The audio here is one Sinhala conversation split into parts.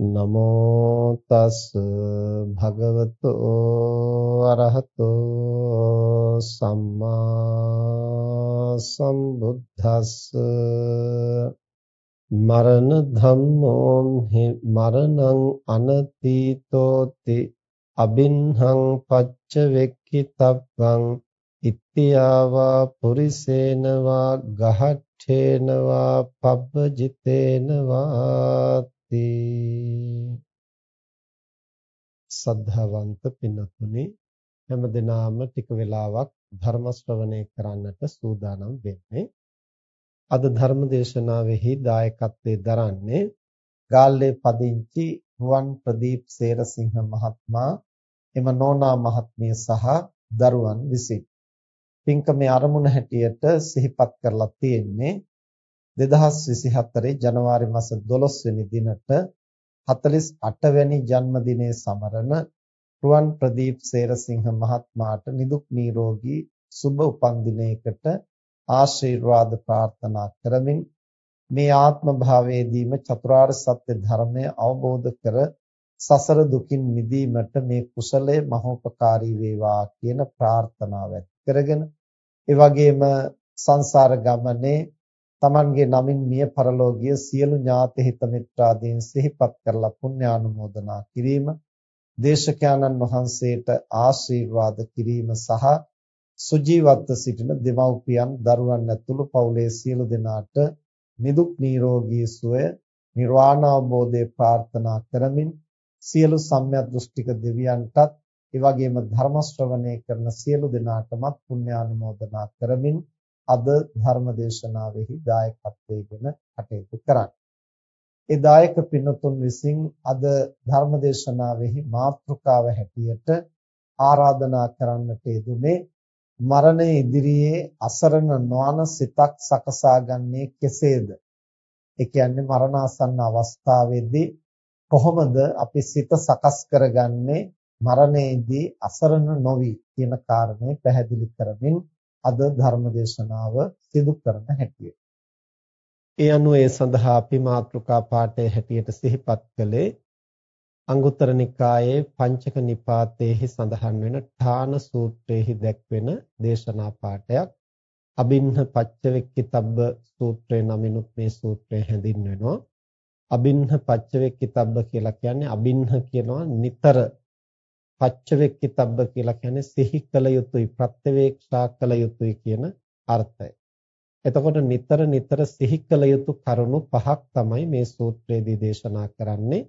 නමෝ තස් භගවතෝ අරහතෝ සම්මා සම්බුද්දස්ස මරණ ධම්මෝ මරණං අනතීතෝති අබින්හං පච්ච වෙක්කිතබ්බං ඉත්‍යාවා පුරිසේනවා ගහට්ඨේනවා පබ්බජිතේනවා සද්ධාවන්ත පින්තුනි හැම දිනාම ටික වෙලාවක් ධර්ම ශ්‍රවණය කරන්නට සූදානම් වෙන්නේ. අද ධර්ම දේශනාවෙහි දායකත්වයේ දරන්නේ ගාල්ලේ පදිංචි රුවන් ප්‍රදීප් සේරසිංහ මහත්මයා එම නෝනා මහත්මිය සහ දරුවන් විසින්. පින්කමේ ආරමුණ හැටියට සිහිපත් කරලා තියෙන්නේ 2024 ජනවාරි මාස 12 වෙනි දිනට 48 වෙනි ජන්මදිනයේ සමරන රුවන් ප්‍රදීප් සේරසිංහ මහත්මයාට නිදුක් නිරෝගී සුබ උපන්දිනයකට ආශිර්වාද ප්‍රාර්ථනා කරමින් මේ ආත්ම භාවයේදීම චතුරාර්ය සත්‍ය ධර්මය අවබෝධ කර සසර දුකින් මිදීමට මේ කුසලය මහෝපකාරී වේවා කියන ප්‍රාර්ථනාව ඇති කරගෙන ඒ වගේම සංසාර ගමනේ තමන්ගේ නමින් මිය පරලෝකීය සියලු ඥාති හිත මිත්‍රාදීන් සිහිපත් කරලා පුණ්‍යානුමෝදනා කිරීම දේශකයන්න් වහන්සේට ආශිර්වාද කිරීම සහ සුජීවත්ව සිටින දෙමව්පියන් දරුවන් ඇතුළු පවුලේ සියලු දෙනාට නිදුක් නිරෝගී සුවය නිර්වාණ අවබෝධය ප්‍රාර්ථනා කරමින් සියලු සම්‍යක් දෘෂ්ටික දෙවියන්ටත් ඒ වගේම ධර්ම ශ්‍රවණය කරන සියලු දෙනාටමත් පුණ්‍යානුමෝදනා කරමින් අද ධර්ම දේශනාවෙහි දායකත්වයෙන් කටයුතු කරන්නේ. ඒ දායක පින්තුන් විසින් අද ධර්ම දේශනාවෙහි මාතෘකාව හැටියට ආරාධනා කරන්නට යෙදුනේ මරණය ඉදිරියේ අසරණ නොවන සිතක් සකසාගන්නේ කෙසේද? ඒ කියන්නේ මරණාසන්න අවස්ථාවේදී කොහොමද අපි සිත සකස් කරගන්නේ මරණයේදී අසරණ නොවි කියන කාරණේ පැහැදිලි කරමින් අද ධර්ම දේශනාව සිදු කරන හැටියට. ඒ අනුව ඒ සඳහා අපි මාතෘකා පාඨයේ හැටියට සිහිපත් කළේ අංගුත්තර නිකායේ පංචක නිපාතයේහි සඳහන් වෙන ඨාන සූත්‍රයේහි දැක්වෙන දේශනා පාඨයක්. අබින්න පච්චවෙක්කිතබ්බ සූත්‍රය නමිනුත් මේ සූත්‍රය හැඳින්වෙනවා. අබින්න පච්චවෙක්කිතබ්බ කියලා කියන්නේ අබින්න කියනවා නිතර පච්චවෙක්කිතබ්බ කියලා කියන්නේ සිහි කළ යුතුයි ප්‍රත්‍යවේක්ෂා කළ යුතුයි කියන අර්ථය. එතකොට නිතර නිතර සිහි කළ යුතු කරුණු පහක් තමයි මේ සූත්‍රයේදී දේශනා කරන්නේ.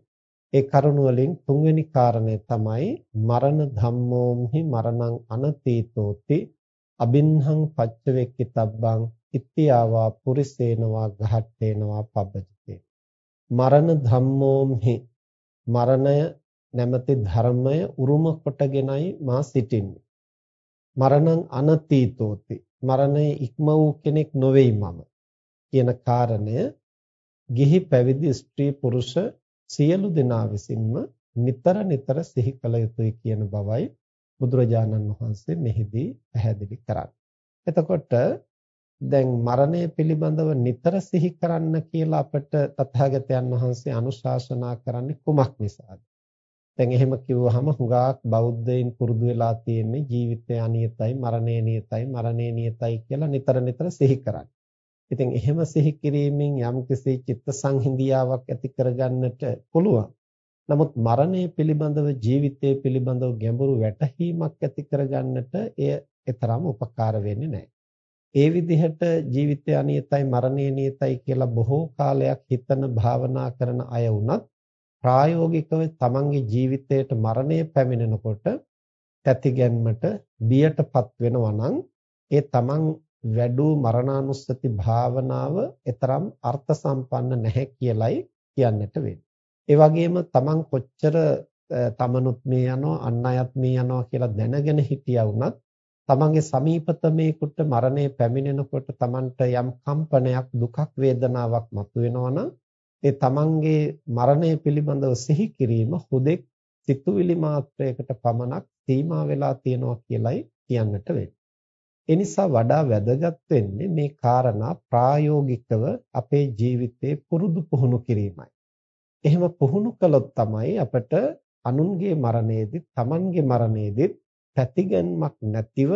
ඒ කරුණු වලින් තුන්වෙනි කාරණය තමයි මරණ ධම්මෝම්හි මරණං අනතීතෝති අබින්හං පච්චවෙක්කිතබ්බං ඉත්‍යාවා පුරිසේනවා ගහට්ටේනවා පබ්බජිතේ මරණ ධම්මෝම්හි මරණය නැමැති ධර්මය උරුම කොටගෙනයි මා සිටින්නේ. මරණං අනතීතෝති. මරණය ඉක්ම වූ කෙනෙක් නොවේයි මම. කියන කාරණය ගිහි පැවිදි ස්ත්‍රී පුරුෂ සියලු දෙනා විසින්ම නිතර නිතර සිහි කළ යුතුයි කියන බවයි බුදුරජාණන් වහන්සේ මෙහිදී පැහැදිලි කරන්නේ. එතකොට දැන් මරණය පිළිබඳව නිතර සිහි කරන්න කියලා අපට තථාගතයන් වහන්සේ අනුශාසනා කරන්නේ කුමක් නිසාද? දැන් එහෙම කිව්වහම හුඟක් බෞද්ධයින් පුරුදු වෙලා තියෙන්නේ ජීවිතය අනියතයි මරණය නියතයි මරණය නියතයි කියලා නිතර නිතර සිහි කරන්නේ. ඉතින් එහෙම සිහි කිරීමෙන් යම්කිසි චිත්ත සංහිඳියාවක් ඇති කරගන්නට පුළුවන්. නමුත් මරණය පිළිබඳව ජීවිතය පිළිබඳව ගැඹුරු වැටහීමක් ඇති කරගන්නට එය එතරම් උපකාර වෙන්නේ නැහැ. ඒ විදිහට ජීවිතය අනියතයි මරණය නියතයි කියලා බොහෝ කාලයක් හිතන භාවනා කරන අය වුණත් ප්‍රායෝගිකව තමන්ගේ ජීවිතයට මරණය පැමිණෙනකොට තැතිගැන්මට බියටපත් වෙනවා නම් ඒ තමන් වැඩූ මරණානුස්සති භාවනාව එතරම් අර්ථ සම්පන්න නැහැ කියලයි කියන්නට වෙන්නේ. ඒ වගේම තමන් කොච්චර තමනුත් මේ යනවා අන් අයත් මේ යනවා කියලා දැනගෙන හිටියා වුණත් තමන්ගේ සමීපතමේකට මරණය පැමිණෙනකොට තමන්ට යම් කම්පනයක් දුකක් වේදනාවක් මතුවෙනවා නම් ඒ තමන්ගේ මරණය පිළිබඳව සිහි කිරීම හුදෙක් සිතුවිලි මාත්‍රයකට පමණක් සීමා වෙලා තියෙනවා කියලයි කියන්නට වෙන්නේ. ඒ නිසා වඩා වැදගත් වෙන්නේ මේ කාරණා ප්‍රායෝගිකව අපේ ජීවිතේ පුරුදු පුහුණු කිරීමයි. එහෙම පුහුණු කළොත් තමයි අපිට අනුන්ගේ මරණයේදී තමන්ගේ මරණයේදී පැතිගැන්මක් නැතිව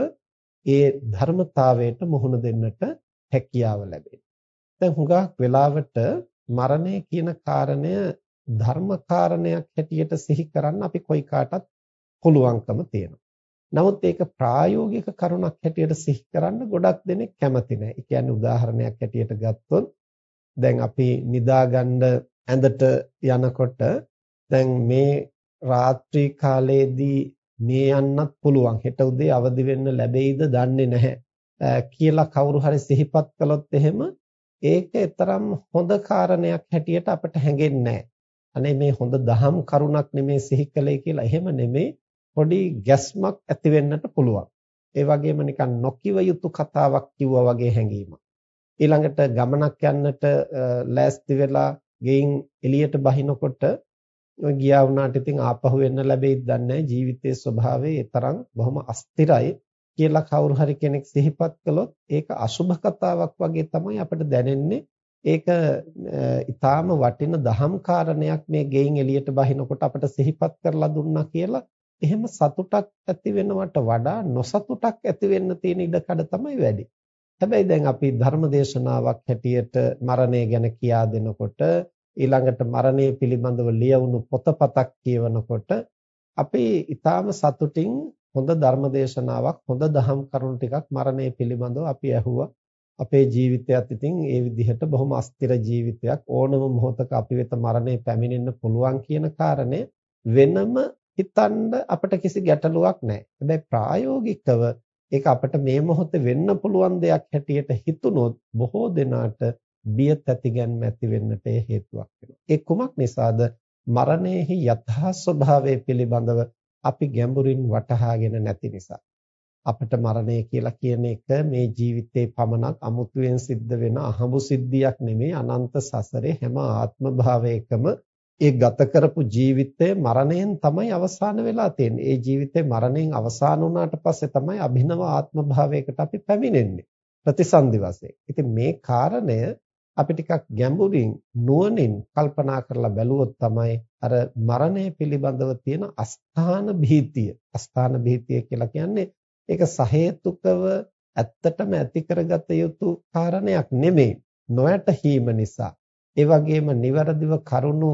ඒ ධර්මතාවයට මුහුණ දෙන්නට හැකියාව ලැබෙන්නේ. දැන් හුඟක් වෙලාවට මරණය කියන කාරණය ධර්ම කාරණයක් හැටියට සිහි කරන්න අපි කොයි කාටත් පුළුවන්කම තියෙනවා. නමුත් ඒක ප්‍රායෝගික කරුණක් හැටියට සිහි කරන්න ගොඩක් දෙනෙක් කැමති නැහැ. ඒ කියන්නේ උදාහරණයක් හැටියට ගත්තොත් දැන් අපි නිදාගන්න ඇඳට යනකොට දැන් මේ රාත්‍රී කාලයේදී මේ යන්නත් පුළුවන්. හෙට උදේ අවදි වෙන්න ලැබෙයිද දන්නේ නැහැ. කියලා කවුරු හරි සිහිපත් කළොත් එහෙම ඒක තරම් හොඳ කාරණයක් හැටියට අපට හැඟෙන්නේ අනේ මේ හොඳ දහම් කරුණක් නෙමේ සිහි කළේ කියලා එහෙම නෙමේ පොඩි ගැස්මක් ඇති වෙන්නට පුළුවන්. ඒ වගේම නිකන් නොකිව යුතු කතාවක් කිව්වා වගේ හැඟීමක්. ඊළඟට ගමනක් යන්නට ලෑස්ති වෙලා ගෙයින් එළියට බහිනකොට ගියා වුණාට ඉතින් ආපහු එන්න ලැබෙයිද දන්නේ ජීවිතයේ ස්වභාවය ඒ තරම් බොහොම අස්තිරයි කියලා කවුරු හරි කෙනෙක් සිහිපත් කළොත් ඒක අසුභ කතාවක් වගේ තමයි අපිට දැනෙන්නේ. ඒක ඊටාම වටින දහම් කාරණයක් මේ ගෙයින් එළියට බහිනකොට අපිට සිහිපත් කරලා දුන්නා කියලා එහෙම සතුටක් ඇති වෙනවට වඩා නොසතුටක් ඇති වෙන්න තියෙන ඉඩකඩ තමයි වැඩි. හැබැයි දැන් අපි ධර්ම දේශනාවක් හැටියට මරණය ගැන කියා දෙනකොට ඊළඟට මරණය පිළිබඳව ලියවුණු පොතපතක් කියවනකොට අපි ඊටාම සතුටින් හොඳ ධර්ම දේශනාවක් හොඳ දහම් කරුණු ටිකක් මරණය පිළිබඳව අපි ඇහුවා අපේ ජීවිතයත් ඉතින් ඒ විදිහට බොහොම අස්තිර ජීවිතයක් ඕනම මොහොතක අපි වෙත මරණය පැමිණෙන්න පුළුවන් කියන කාරණය වෙනම හිතන්න අපිට කිසි ගැටලුවක් නැහැ. හැබැයි ප්‍රායෝගිකව ඒක අපිට මේ මොහොතේ වෙන්න පුළුවන් දෙයක් හැටියට හිතුනොත් බොහෝ දෙනාට බිය තැතිගැන්ම ඇති වෙන්නට හේතුවක් වෙනවා. ඒ කුමක් නිසාද? මරණයෙහි යථා ස්වභාවය පිළිබඳව අපි ගැඹුරින් වටහාගෙන නැති නිසා අපට මරණය කියලා කියන එක මේ ජීවිතේ පමණක් අමුතුවෙන් සිද්ධ වෙන අහඹු සිද්ධියක් නෙමෙයි අනන්ත සසරේ හැම ආත්ම භාවයකම ඒ ගත කරපු ජීවිතය මරණයෙන් තමයි අවසාන වෙලා තියෙන්නේ. ඒ ජීවිතේ මරණයෙන් අවසාන වුණාට පස්සේ තමයි අභිනව ආත්ම භාවයකට අපි පැමිණෙන්නේ. ප්‍රතිසන්දි වශයෙන්. ඉතින් මේ කාරණය අපි ටිකක් ගැඹුරින් නුවණින් කල්පනා කරලා බැලුවොත් තමයි අර මරණය පිළිබඳව තියෙන අස්ථාන භීතිය. අස්ථාන භීතිය කියලා කියන්නේ ඒක සහේතුකව ඇත්තටම ඇති කරගත යුතු කාරණයක් නෙමෙයි. නොයැටීම නිසා. ඒ වගේම નિවරදිව කරුණු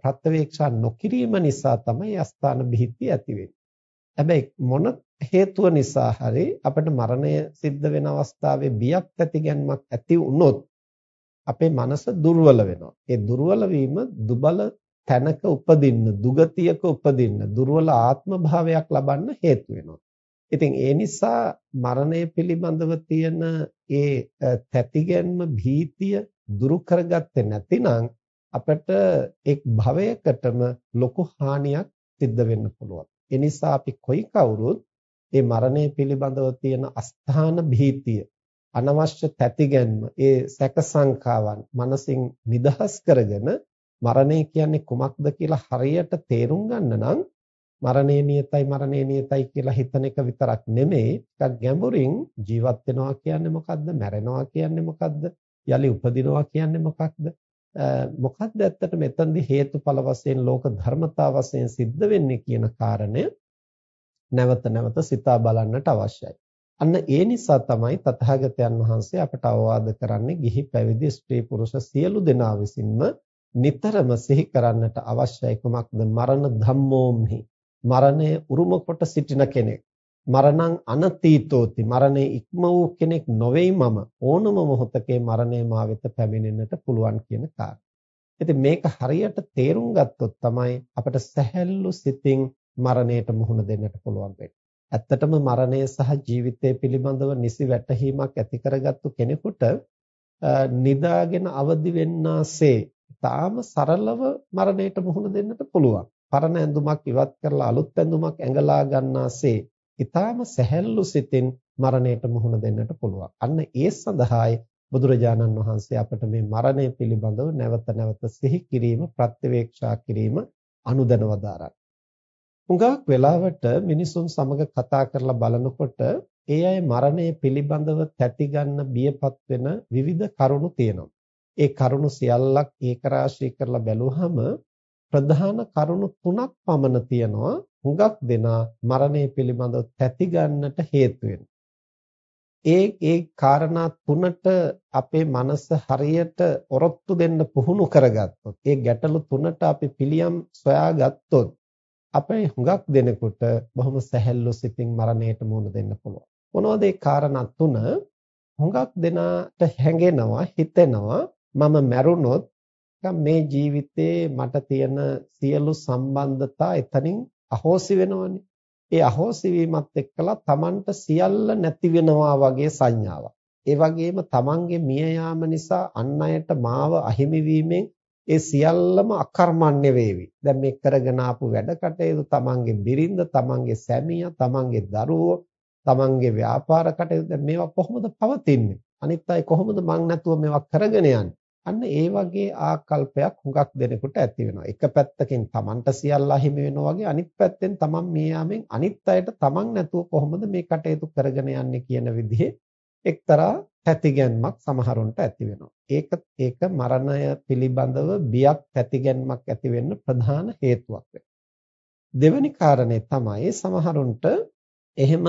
ප්‍රත්‍යවේක්ෂා නොකිරීම නිසා තමයි අස්ථාන භීතිය ඇති වෙන්නේ. හැබැයි මොන හේතුව නිසා හරි අපිට මරණය සිද්ධ වෙන අවස්ථාවේ බියක් ඇතිගැන්මක් ඇති වුණොත් අපේ මනස දුර්වල වෙනවා. ඒ දුර්වල වීම දුබල තැනක උපදින්න, දුගතියක උපදින්න, දුර්වල ආත්ම භාවයක් ලබන්න හේතු වෙනවා. ඉතින් ඒ නිසා මරණය පිළිබඳව තියෙන ඒ තැතිගැන්ම භීතිය දුරු කරගත්තේ නැතිනම් අපිට එක් භවයකටම ලොකු හානියක් සිද්ධ වෙන්න පුළුවන්. ඒ නිසා අපි කොයි කවුරුත් මේ මරණය පිළිබඳව තියෙන අස්ථාන භීතිය අනවශ්‍ය තැතිගැන්ම ඒ සැක සංකාවන් මනසින් නිදහස් කරගෙන මරණය කියන්නේ කුමක්ද කියලා හරියට තේරුම් ගන්න නම් මරණය නියතයි මරණය නියතයි කියලා හිතන එක විතරක් නෙමෙයි. ටිකක් ගැඹුරින් ජීවත් වෙනවා කියන්නේ මොකද්ද? මැරෙනවා කියන්නේ මොකද්ද? යලි උපදිනවා කියන්නේ මොකක්ද? මොකක්ද ඇත්තට මෙතනදී හේතුඵල වශයෙන් ලෝක ධර්මතා වශයෙන් සිද්ධ වෙන්නේ කියන කාරණය නැවත නැවත සිතා බලන්නට අවශ්‍යයි. අන්න ඒ නිසා තමයි තථාගතයන් වහන්සේ අපට අවවාද කරන්නේ ගිහි පැවිදි ස්ත්‍රී පුරුෂ සියලු දෙනා විසින්ම නිතරම සිහි කරන්නට අවශ්‍යයි කුමක්ද? මරණ ධම්මෝම්හි. මරණය උරුම කොට සිටින කෙනෙක්. මරණං අනතීතෝති. මරණය ඉක්ම වූ කෙනෙක් නොවේයි මම. ඕනම මොහොතකේ මරණය මා වෙත පැමිණෙන්නට පුළුවන් කියන කාරණය. ඉතින් මේක හරියට තේරුම් ගත්තොත් තමයි අපිට සැහැල්ලු සිතින් මරණයට මුහුණ දෙන්නට පුළුවන් වෙන්නේ. ඇත්තටම මරණය සහ ජීවිතය පිළිබඳව නිසි වැටහීමක් ඇති කරගත්තු කෙනෙකුට නිදාගෙන අවදි වෙන්නාසේ තාම සරලව මරණයට මුහුණ දෙන්නට පුළුවන්. පරණ ඇඳුමක් ඉවත් කරලා අලුත් ඇඳුමක් ඇඟලා ගන්නාසේ ඊටාම සැහැල්ලු සිතින් මරණයට මුහුණ දෙන්නට පුළුවන්. අන්න ඒ සඳහායි බුදුරජාණන් වහන්සේ අපට මේ මරණය පිළිබඳව නැවත නැවත සිහි කිරීම ප්‍රත්‍යවේක්ෂා කිරීම අනුදැන වදාරන්නේ. හුඟක් වෙලාවට මිනිසුන් සමග කතා කරලා බලනකොට ඒ අය මරණය පිළිබඳව තැති ගන්න බියපත් වෙන විවිධ කරුණු තියෙනවා. ඒ කරුණු සියල්ලක් ඒකරාශී කරලා බැලුවහම ප්‍රධාන කරුණු තුනක් පමණ තියෙනවා හුඟක් දෙනා මරණය පිළිබඳව තැති ගන්නට හේතු ඒ ඒ කාරණා තුනට අපේ මනස හරියට ඔරොත්තු දෙන්න පුහුණු කරගත්තොත් ඒ ගැටලු තුනට අපි පිළියම් සොයාගත්තොත් අපේ හුඟක් දෙනෙකුට බොහොම සැහැල්ලු සිතින් මරණයට මුහුණ දෙන්න පුළුවන් මොනවද ඒ කාරණා තුන හුඟක් දෙනාට හැඟෙනවා හිතෙනවා මම මැරුණොත් මේ ජීවිතේ මට තියෙන සියලු සම්බන්ධතා එතනින් අහෝසි වෙනවනේ. ඒ අහෝසි වීමත් එක්කලා Tamanට සියල්ල නැති වෙනවා වගේ සංඥාවක්. ඒ වගේම Tamanගේ මිය යාම නිසා අන් අයට මාව අහිමි වීමෙන් ඒ සියල්ලම අකර්මණ්‍ය වේවි. දැන් මේ කරගෙන ආපු වැඩ කටයුතු Tamanගේ බිරිඳ, Tamanගේ සැමියා, Tamanගේ දරුවෝ, Tamanගේ ව්‍යාපාර කටයුතු දැන් මේවා කොහොමද පවතින්නේ? අනිත් අය කොහොමද මං නැතුව මේවා කරගෙන යන්නේ? අන්න ඒ වගේ ආකල්පයක් හුඟක් දෙනෙකුට ඇති වෙනවා. එක පැත්තකින් Tamanට සියල්ල අහිමි වෙනවා වගේ අනිත් පැත්තෙන් Taman මේ යාමෙන් අනිත් අයට Taman නැතුව කොහොමද මේ කටයුතු කරගෙන යන්නේ කියන විදිහේ එක්තරා පැතිගැන්මක් සමහරුන්ට ඇති වෙනවා. ඒක ඒක මරණය පිළිබඳව බියක් පැතිගැන්මක් ඇති වෙන්න ප්‍රධාන හේතුවක් දෙවෙනි කාරණේ තමයි සමහරුන්ට එහෙම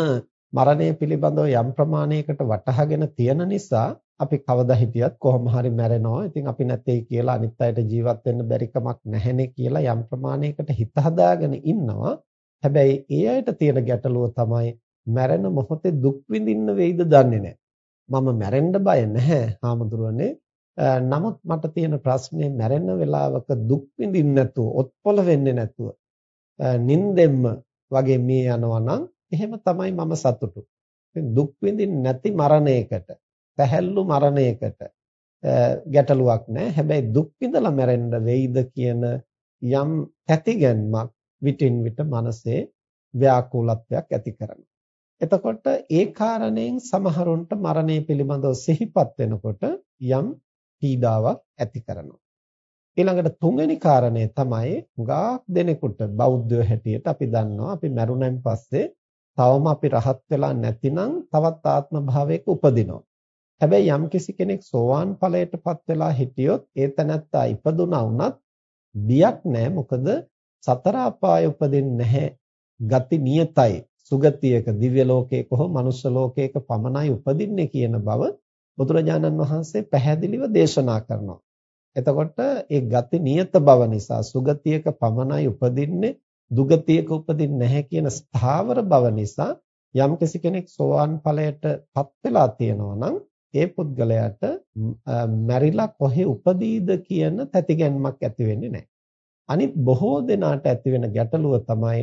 මරණය පිළිබඳව යම් ප්‍රමාණයකට වටහාගෙන තියෙන නිසා අපි කවදා හිටියත් කොහොම හරි මැරෙනවා. ඉතින් අපි නැtei කියලා අනිත් අයට ජීවත් වෙන්න බැරි කමක් නැහැනේ කියලා යම් ප්‍රමාණයකට හිත හදාගෙන ඉන්නවා. හැබැයි ඒ අයට තියෙන ගැටලුව තමයි මැරෙන මොහොතේ දුක් විඳින්න වෙයිද දන්නේ නැහැ. මම මැරෙන්න බය නැහැ, හාමුදුරනේ. නමුත් මට තියෙන ප්‍රශ්නේ මැරෙන වෙලාවක දුක් විඳින්න නැතුව, ඔත්පොළ වෙන්නේ නැතුව, නින්දෙම්ම වගේ මේ යනවා නම් එහෙම තමයි මම සතුටු. දුක් විඳින්න නැති මරණයකට පැහැල්ලු මරණයකට ගැටලුවක් නැහැ. හැබැයි දුක් විඳලා මැරෙන්න වෙයිද කියන යම් ඇතිගැන්මක් විටින් විට මනසේ ව්‍යාකූලත්වයක් ඇති කරනවා. එතකොට ඒ කාරණයෙන් සමහරුන්ට මරණය පිළිබඳව සිහිපත් වෙනකොට යම් පීඩාවක් ඇති කරනවා. ඊළඟට තුන්වෙනි කාරණය තමයි ගාක් දෙනෙකුට බෞද්ධයෝ හැටියට අපි දන්නවා අපි මරුණන් පස්සේ තවම අපි රහත් වෙලා නැතිනම් තවත් ආත්ම භාවයක උපදිනවා. හැබැයි යම්කිසි කෙනෙක් සෝවාන් ඵලයටපත් වෙලා හිටියොත් ඒ තැනත්තා ඉපදුනා වුණත් බියක් නැහැ මොකද සතර අපාය උපදින්නේ නැහැ ගති නියතයි සුගතියක දිව්‍ය ලෝකයක හෝ මනුෂ්‍ය ලෝකයක පමණයි උපදින්නේ කියන බව බුදුරජාණන් වහන්සේ පැහැදිලිව දේශනා කරනවා එතකොට ඒ ගති නියත බව නිසා සුගතියක පමණයි උපදින්නේ දුගතියක උපදින්නේ නැහැ කියන ස්ථාවර බව නිසා යම්කිසි කෙනෙක් සෝවාන් ඵලයටපත් වෙලා තියෙනවා නම් ඒ පුද්ගලයාට මැරිලා කොහේ උපදීද කියන තැතිගැන්මක් ඇති වෙන්නේ නැහැ. අනිත් බොහෝ දෙනාට ඇති වෙන ගැටලුව තමයි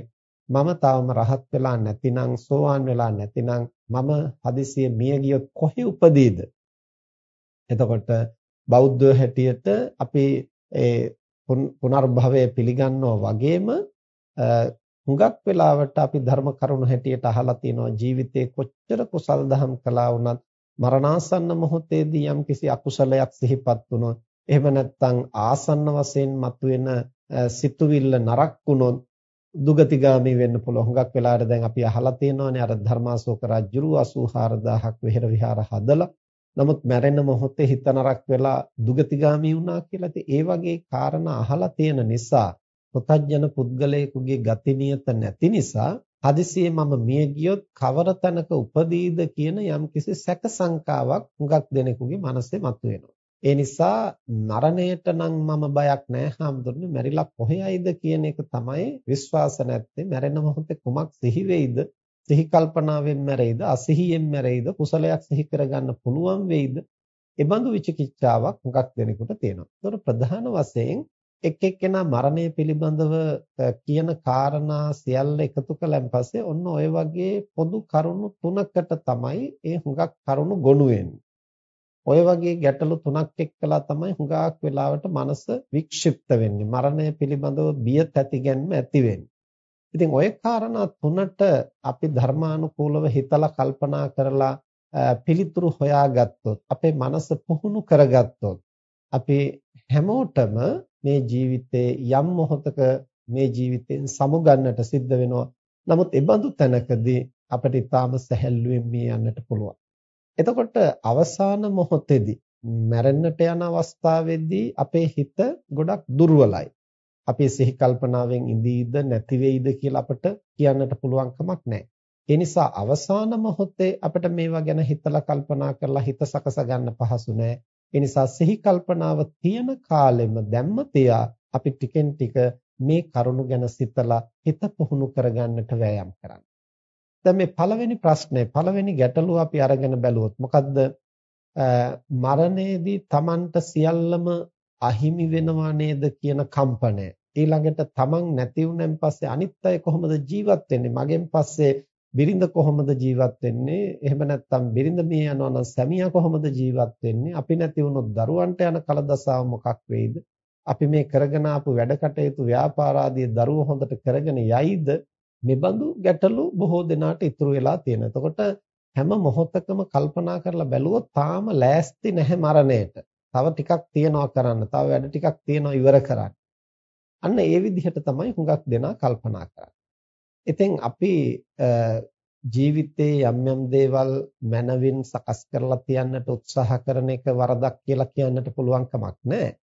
මම තාම රහත් වෙලා නැතිනම් සෝවාන් වෙලා නැතිනම් මම හදිසියෙ මිය ගියොත් කොහේ උපදීද? එතකොට බෞද්ධ හැටියට අපි ඒ පුනර්භවය පිළිගන්නවා වගේම හුඟක් වෙලාවට අපි ධර්ම කරුණු හැටියට අහලා තියෙනවා ජීවිතේ කොච්චර කුසල් දහම් කළා වුණත් මරණාසන්න මොහොතේදී යම්කිසි අකුසලයක් සිහිපත් වුණොත් එහෙම නැත්නම් ආසන්න වශයෙන් මතුවෙන සිතුවිල්ල නරක් වුණොත් දුගතිගාමී වෙන්න පුළුවන්. හුඟක් වෙලාවට දැන් අපි අහලා තියෙනවානේ අර ධර්මාශෝක රජුරු 84000ක් විහෙර විහාර හදලා නමුත් මැරෙන මොහොතේ හිත නරක වෙලා දුගතිගාමී වුණා කියලා. ඉතින් ඒ වගේ කාරණා අහලා තියෙන නිසා පුතඥන පුද්ගලයෙකුගේ ගති නියත නැති නිසා හදිසියේ මම මිය ගියොත් කවර තැනක උපදීද කියන යම්කිසි සැක සංකාවක් හුඟක් දෙනෙකුගේ මනසේ මතුවෙනවා. ඒ නිසා මරණයට නම් මම බයක් නැහැ හාමුදුරනේ. මැරිලා කොහේයිද කියන එක තමයි විශ්වාස නැත්තේ. මැරෙන මොහොතේ කුමක් සිහි වෙයිද? සිහි කල්පනාවෙන් මැරෙයිද? අසිහියෙන් මැරෙයිද? කුසලයක් සිහි කරගන්න පුළුවන් වෙයිද? ඒ බඳු විචිකිච්ඡාවක් හුඟක් දෙනෙකුට තියෙනවා. ඒතකොට ප්‍රධාන වශයෙන් එක් එක්කෙනා මරණය පිළිබඳව කියන කාරණා සියල්ල එකතු කළන් පස්සේ ඔන්න ඔය වගේ පොදු කරුණු තුනකට තමයි ඒ හුඟක් කරුණු ගොනු වෙන්නේ. ඔය වගේ ගැටලු තුනක් එක්කලා තමයි හුඟක් වෙලාවට මනස වික්ෂිප්ත වෙන්නේ. මරණය පිළිබඳව බිය තැතිගැන්ම ඇති වෙන්නේ. ඉතින් ඔය කාරණා තුනට අපි ධර්මානුකූලව හිතලා කල්පනා කරලා පිළිතුරු හොයාගත්තොත් අපේ මනස පුහුණු කරගත්තොත් අපි හැමෝටම මේ ජීවිතේ යම් මොහොතක මේ ජීවිතෙන් සමුගන්නට සිද්ධ වෙනවා. නමුත් ඒ බඳු තැනකදී අපිට ඊටාම සැහැල්ලුවෙන් මේ යන්නට පුළුවන්. එතකොට අවසාන මොහොතේදී මැරෙන්නට යන අවස්ථාවේදී අපේ හිත ගොඩක් දුර්වලයි. අපේ සිහි කල්පනාවෙන් ඉඳීද නැති වෙයිද කියලා අපට කියන්නට පුළුවන් කමක් නැහැ. ඒ නිසා අවසාන මොහොතේ අපිට මේවා ගැන හිතලා කල්පනා කරලා හිත සකස ගන්න පහසු නැහැ. ඒ නිසා සිහි කල්පනාව තියෙන කාලෙම දැම්ම තියා අපි ටිකෙන් ටික මේ කරුණු ගැන සිතලා හිත පුහුණු කරගන්නට වෑයම් කරන්න. දැන් මේ පළවෙනි ප්‍රශ්නේ පළවෙනි ගැටලුව අපි අරගෙන බැලුවොත් මොකද්ද? මරණයේදී Tamanට සියල්ලම අහිමි වෙනවා නේද කියන කම්පනය. ඊළඟට Taman නැති වුණෙන් පස්සේ අනිත් අය කොහොමද ජීවත් වෙන්නේ? මගෙන් පස්සේ බිරිඳ කොහොමද ජීවත් වෙන්නේ? එහෙම නැත්නම් බිරිඳ මේ යනවා නම් සැමියා කොහොමද ජීවත් වෙන්නේ? අපි නැති වුණොත් දරුවන්ට යන කලදසාව මොකක් වෙයිද? අපි මේ කරගෙන ආපු වැඩ කටයුතු ව්‍යාපාර ආදී දරුවෝ හොඳට කරගෙන යයිද? මෙබඳු ගැටලු බොහෝ දෙනාට ඉතුරු වෙලා තියෙනවා. එතකොට හැම මොහොතකම කල්පනා කරලා බැලුවොත් තාම ලෑස්ති නැහැ මරණයට. තව ටිකක් තියනවා කරන්න. තව වැඩ ටිකක් තියනවා ඉවර කරන්න. අන්න ඒ විදිහට තමයි හුඟක් දෙනා කල්පනා කරන්නේ. ඉතින් අපි ජීවිතේ යම් යම් දේවල් මනවින් සකස් කරලා තියන්නට උත්සාහ කරන එක වරදක් කියලා කියන්නට පුළුවන් කමක් නැහැ.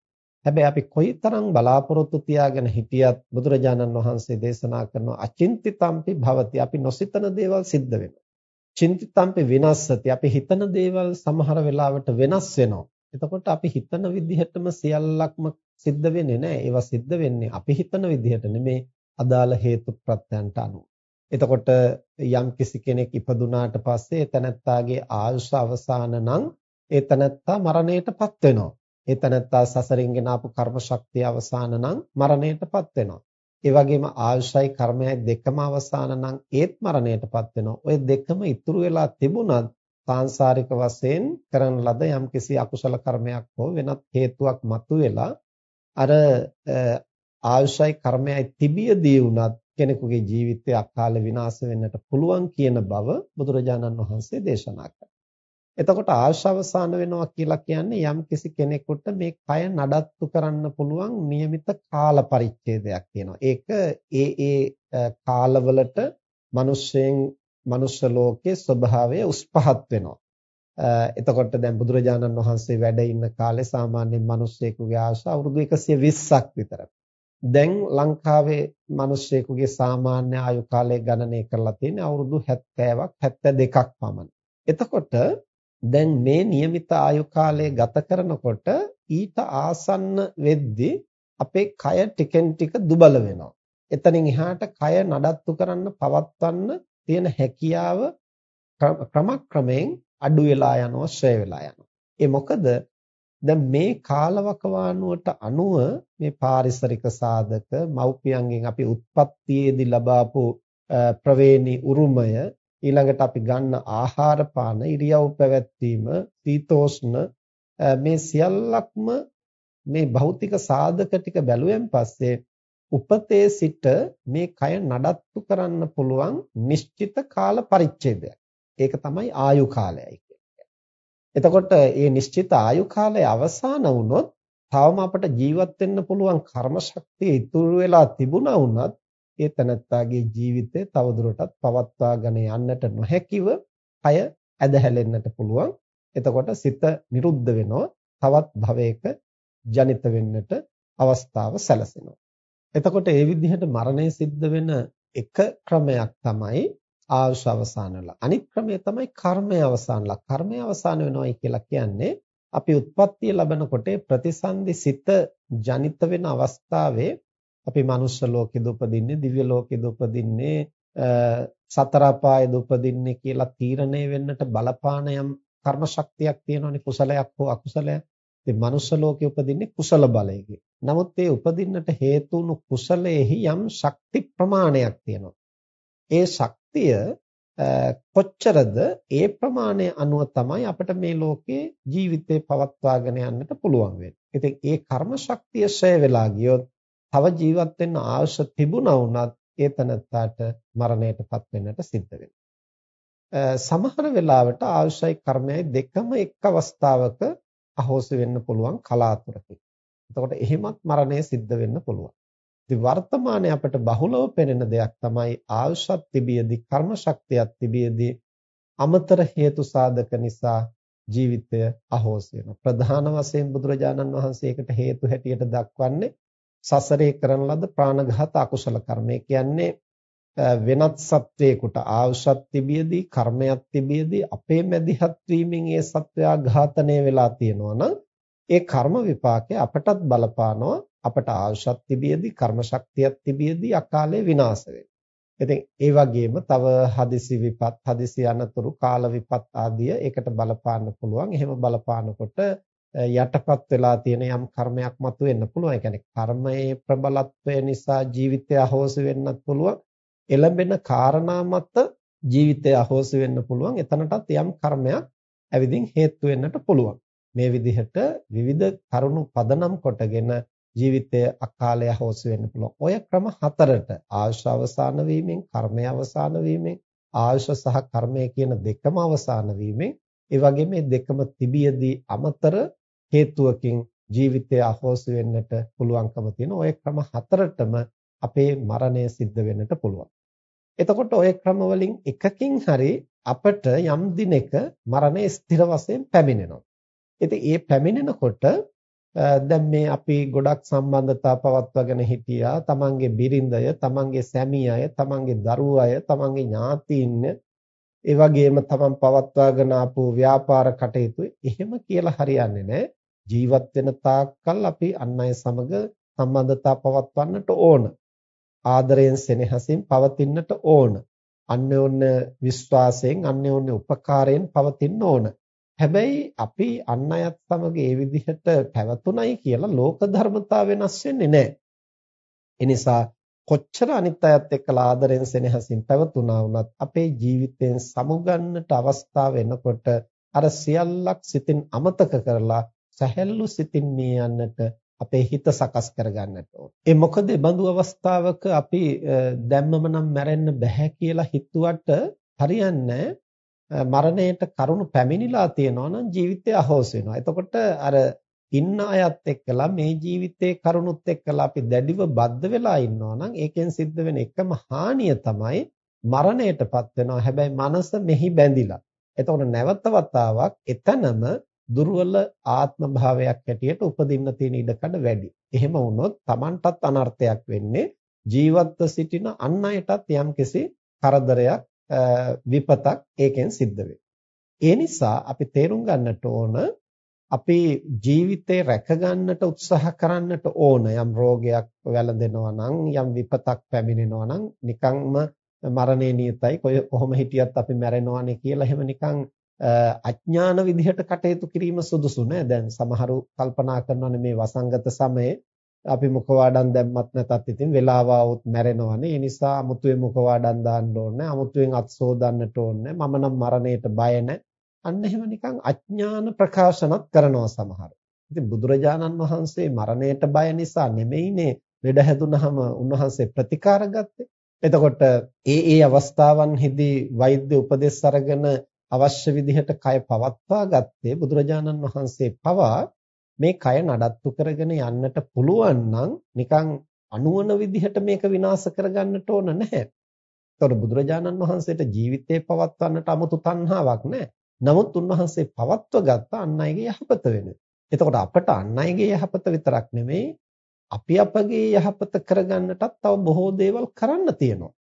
හැබැයි අපි කොයිතරම් බලාපොරොත්තු තියාගෙන හිටියත් බුදුරජාණන් වහන්සේ දේශනා කරන අචින්තිතම්පි භවති අපි නොසිතන දේවල් සිද්ධ වෙනවා. චින්තිතම්පි විනස්සති අපි හිතන දේවල් සමහර වෙලාවට වෙනස් වෙනවා. එතකොට අපි හිතන විදිහටම සියල්ලක්ම සිද්ධ වෙන්නේ නැහැ. ඒවා සිද්ධ වෙන්නේ අපි හිතන විදිහට නෙමේ අදාළ හේතු ප්‍රත්‍යයන්ට අනුව. එතකොට යම් කිසි කෙනෙක් ඉපදුනාට පස්සේ එතනත්තාගේ ආයුෂ අවසාන නම් එතනත්තා මරණයටපත් වෙනවා. ඒ තනත්තා සසරින් ගෙන ආපු කර්ම ශක්තිය අවසාන නම් මරණයටපත් වෙනවා. ඒ වගේම ආයුෂයි කර්මයයි දෙකම අවසාන නම් ඒත් මරණයටපත් වෙනවා. ඔය දෙකම ඉතුරු වෙලා තිබුණත් සාංශාරික වශයෙන් කරන ලද යම්කිසි අකුසල කර්මයක් හෝ වෙනත් හේතුවක් මතුවෙලා අර ආයුෂයි කර්මයයි තිබියදී වුණත් කෙනෙකුගේ ජීවිතය අකාල විනාශ වෙන්නට පුළුවන් කියන බව බුදුරජාණන් වහන්සේ දේශනා කළා. එතකොට ආශවසාන වෙනවා කියලා කියන්නේ යම් කිසි කෙනෙකුට මේ කය නඩත්තු කරන්න පුළුවන් નિયમિત කාල පරිච්ඡේදයක් තියෙනවා. ඒක ඒ ඒ කාලවලට මිනිස්සෙන් මනුෂ්‍ය ලෝකයේ ස්වභාවය උස්පහත් වෙනවා. එතකොට දැන් බුදුරජාණන් වහන්සේ වැඩ ඉන්න කාලේ සාමාන්‍යයෙන් මිනිස්සෙකුගේ ආයුෂ අවුරුදු 120ක් විතර. දැන් ලංකාවේ මිනිස්සෙකුගේ සාමාන්‍ය ආයු කාලය ගණනය කරලා තියෙන්නේ අවුරුදු 70ක් 72ක් පමණ. එතකොට දැන් මේ નિયમિત ආයු කාලය ගත කරනකොට ඊට ආසන්න වෙද්දී අපේ කය ටිකෙන් ටික දුබල වෙනවා. එතනින් එහාට කය නඩත්තු කරන්න පවත්වන්න තියෙන හැකියාව ක්‍රමක්‍රමයෙන් අඩු වෙලා යනවා, ශ්‍රේ වෙලා යනවා. ඒ මොකද දැන් මේ කාලවකවානුවට අනුව මේ පාරිසරික සාධක මව්පියන්ගෙන් අපි උත්පත්තියේදී ලබාපු ප්‍රවේණි උරුමය ඊළඟට අපි ගන්න ආහාර පාන ඉරියව් පැවැත්වීම සීතෝෂ්ණ මේ සියල්ලක්ම මේ භෞතික සාධක ටික බැලුවෙන් පස්සේ උපතේ සිට මේ කය නඩත්තු කරන්න පුළුවන් නිශ්චිත කාල පරිච්ඡේදයක්. ඒක තමයි ආයු කාලයයි කියන්නේ. එතකොට මේ නිශ්චිත ආයු කාලය අවසන් වුණොත් තවම අපට ජීවත් වෙන්න පුළුවන් කර්ම ශක්තිය ඉතුරු වෙලා තිබුණා වුණත් ඒ තනත්තාගේ ජීවිතය තවදුරටත් පවත්වාගෙන යන්නට නොහැකිව කය ඇදහැලෙන්නට පුළුවන්. එතකොට සිත නිරුද්ධ වෙනවා. තවත් භවයක ජනිත වෙන්නට අවස්ථාව සැලසෙනවා. එතකොට ඒ විදිහට මරණය සිද්ධ වෙන එක ක්‍රමයක් තමයි ආයුෂ අවසාන වෙලා. අනිත් ක්‍රමය තමයි කර්මය අවසානලා. කර්මය අවසාන වෙනවයි කියලා කියන්නේ අපි උත්පත්තිය ලබනකොට ප්‍රතිසන්දි සිත ජනිත වෙන අවස්ථාවේ අපි මනුෂ්‍ය ලෝකෙද උපදින්නේ දිව්‍ය ලෝකෙද උපදින්නේ සතර අපායේද උපදින්නේ කියලා තීරණය වෙන්නට බලපාන යම් කර්ම ශක්තියක් තියෙනවනේ කුසලයක් හෝ අකුසලයක්. ඉතින් මනුෂ්‍ය ලෝකෙ උපදින්නේ කුසල බලයකින්. නමුත් ඒ උපදින්නට හේතු වුණු කුසලයේහි යම් ශක්ති ප්‍රමාණයක් තියෙනවා. ඒ ශක්තිය කොච්චරද ඒ ප්‍රමාණය අනුව තමයි අපිට මේ ලෝකේ ජීවිතේ පවත්වාගෙන යන්නට පුළුවන් වෙන්නේ. ඉතින් ඒ කර්ම ශක්තිය ෂය වෙලා ගියොත් තව ජීවත් වෙන්න ආශ තිබුණා වුණත් ඒ තනත්තාට මරණයටපත් වෙන්නට සිද්ධ වෙනවා. සමහර වෙලාවට ආශයයි කර්මයයි දෙකම එක් අවස්ථාවක අහෝසි වෙන්න පුළුවන් කලාතුරකින්. එතකොට එහෙමත් මරණය සිද්ධ වෙන්න පුළුවන්. ඉතින් වර්තමානයේ අපට බහුලව පෙනෙන දෙයක් තමයි ආයුෂත් තිබියදී කර්ම ශක්තියක් තිබියදී අමතර හේතු සාධක නිසා ජීවිතය අහෝසි වෙනවා. ප්‍රධාන වශයෙන් බුදුරජාණන් වහන්සේ ඒකට හේතු හැටියට දක්වන්නේ සසරේ කරන ලද ප්‍රාණඝාත අකුසල කර්ම. කියන්නේ වෙනත් සත්වයකට ආවශ්‍යත් තිබියදී කර්මයක් තිබියදී අපේ මැදිහත් වීමෙන් ඒ සත්වයා ඝාතනය වෙලා තියෙනවා නම් ඒ කර්ම විපාකේ අපටත් බලපානවා අපට ආශත් තිබියදී කර්ම ශක්තියක් තිබියදී අකාලේ විනාශ වෙනවා. ඉතින් ඒ වගේම තව හදිසි විපත්, හදිසි අනතුරු, කාල විපත් ආදිය ඒකට බලපාන්න පුළුවන්. එහෙම බලපානකොට යටපත් වෙලා තියෙන යම් කර්මයක් මතුවෙන්න පුළුවන්. ඒ කියන්නේ කර්මයේ ප්‍රබලත්වය නිසා ජීවිතය අහෝසි වෙන්නත් පුළුවන්. එළඹෙන කාරණා මත ජීවිතය අහෝසි වෙන්න පුළුවන්. එතනටත් යම් කර්මයක් ඇවිදින් හේතු වෙන්නට පුළුවන්. මේ විදිහට විවිධ කරුණු පදනම් කොටගෙන ජීවිතය අකාලය හොස් වෙන්න පුළුවන්. ඔය ක්‍රම හතරට ආයුෂ අවසාන වීමෙන්, කර්මය අවසාන වීමෙන්, ආයුෂ සහ කර්මය කියන දෙකම අවසාන වීමෙන්, ඒ වගේම මේ දෙකම තිබියදී අමතර හේතුවකින් ජීවිතය අහෝස් වෙන්නට පුළුවන්කම තියෙන ඔය ක්‍රම හතරටම අපේ මරණය සිද්ධ වෙන්නට පුළුවන්. එතකොට ඔය ක්‍රම වලින් එකකින් හරි අපට යම් දිනක මරණය ස්ථිර වශයෙන් පැමිණෙනවා. ඉතින් ඒ පැමිණෙනකොට දැන් මේ අපි ගොඩක් සම්බන්ධතා පවත්වාගෙන හිටියා තමන්ගේ බිරිඳය තමන්ගේ සැමියාය තමන්ගේ දරුවාය තමන්ගේ ඥාතීන් ඒ වගේම තමන් පවත්වාගෙන ආපු ව්‍යාපාර කටයුතු එහෙම කියලා හරියන්නේ නැහැ ජීවත් වෙන තාක්කල් අපි අන් අය සමග සම්බන්ධතා පවත්වන්නට ඕන. ආදරයෙන් සෙනෙහසින් පවතින්නට ඕන. අන්‍යෝන්‍ය විශ්වාසයෙන් අන්‍යෝන්‍ය උපකාරයෙන් පවතින්න ඕන. හැබැයි අපි අන් අයත් සමග ඒ විදිහට පැවතුණයි කියලා ලෝක ධර්මතා වෙනස් වෙන්නේ නැහැ. ඒ නිසා කොච්චර අනිත් අයත් එක්කලා ආදරෙන් සෙනෙහසින් පැවතුණා වුණත් අපේ ජීවිතයෙන් සමුගන්නට අවස්ථාව එනකොට අර සියල්ලක් සිතින් අමතක කරලා සැහැල්ලු සිතින් මේ යන්නට අපේ හිත සකස් කරගන්නට ඕන. ඒ මොකද මේ බඳු අවස්ථාවක අපි දැම්මම නම් මැරෙන්න බෑ කියලා හිතුවට හරියන්නේ මරණයට කරුණු පැමිණිලා තියෙනවා නම් ජීවිතය අහෝස් වෙනවා. එතකොට අර ඉන්න අයත් එක්කලා මේ ජීවිතේ කරුණුත් එක්කලා අපි දැඩිව බද්ධ වෙලා ඉන්නවා නම් ඒකෙන් සිද්ධ වෙන එකම හානිය තමයි මරණයටපත් වෙනවා. හැබැයි මනස මෙහි බැඳිලා. එතකොට නැවත වතාවක් එතනම දුර්වල ආත්ම භාවයක් හැටියට උපදින්න තියෙන ඉඩකඩ වැඩි. එහෙම වුණොත් Tamanටත් අනර්ථයක් වෙන්නේ ජීවත්ව සිටින අන් අයටත් යම්කිසි කරදරයක් විපතක් ඒකෙන් සිද්ධ ඒ නිසා අපි තේරුම් ගන්නට ඕන අපි ජීවිතේ රැක ගන්නට උත්සාහ කරන්නට ඕන යම් රෝගයක් වැළඳෙනවා නම් යම් විපතක් පැමිණෙනවා නම් නිකන්ම මරණේ නියතයි කොහොම හිටියත් අපි මැරෙනවානේ කියලා එහෙම නිකන් අඥාන විදිහට කටයුතු කිරීම සුදුසු නෑ දැන් සමහරු කල්පනා කරනවානේ මේ වසංගත සමයේ අපි මුඛවාඩම් දැම්මත් නැතත් ඉතින් වෙලාව આવුත් මැරෙනවනේ. ඒ නිසා අමුතුවෙන් මුඛවාඩම් දාන්න ඕනේ. අමුතුවෙන් අත් සෝදන්නට ඕනේ. මම නම් මරණයට බය අන්න එහෙම නිකන් අඥාන ප්‍රකාශනත් කරනවා සමහර. ඉතින් බුදුරජාණන් වහන්සේ මරණයට බය නිසා නෙමෙයිනේ ලෙඩ හැදුනහම උන්වහන්සේ ප්‍රතිකාර ගත්තේ. එතකොට ඒ ඒ අවස්ථාවන්හිදී වෛද්‍ය උපදෙස් අරගෙන අවශ්‍ය විදිහට කය පවත්වා ගත්තේ බුදුරජාණන් වහන්සේ පවා මේ කය නඩත්තු කරගෙන යන්නට පුළුවන් නම් නිකන් අනුවන විදිහට මේක විනාශ කරගන්නට ඕන නැහැ. ඒතකොට බුදුරජාණන් වහන්සේට ජීවිතේ පවත්වන්නට 아무තු තණ්හාවක් නැහැ. නමුත් උන්වහන්සේ පවත්ව ගත්ත අන් අයගේ යහපත වෙනුවෙන්. එතකොට අපට අන් අයගේ යහපත විතරක් නෙමෙයි අපි අපගේ යහපත කරගන්නටත් තව බොහෝ දේවල් කරන්න තියෙනවා.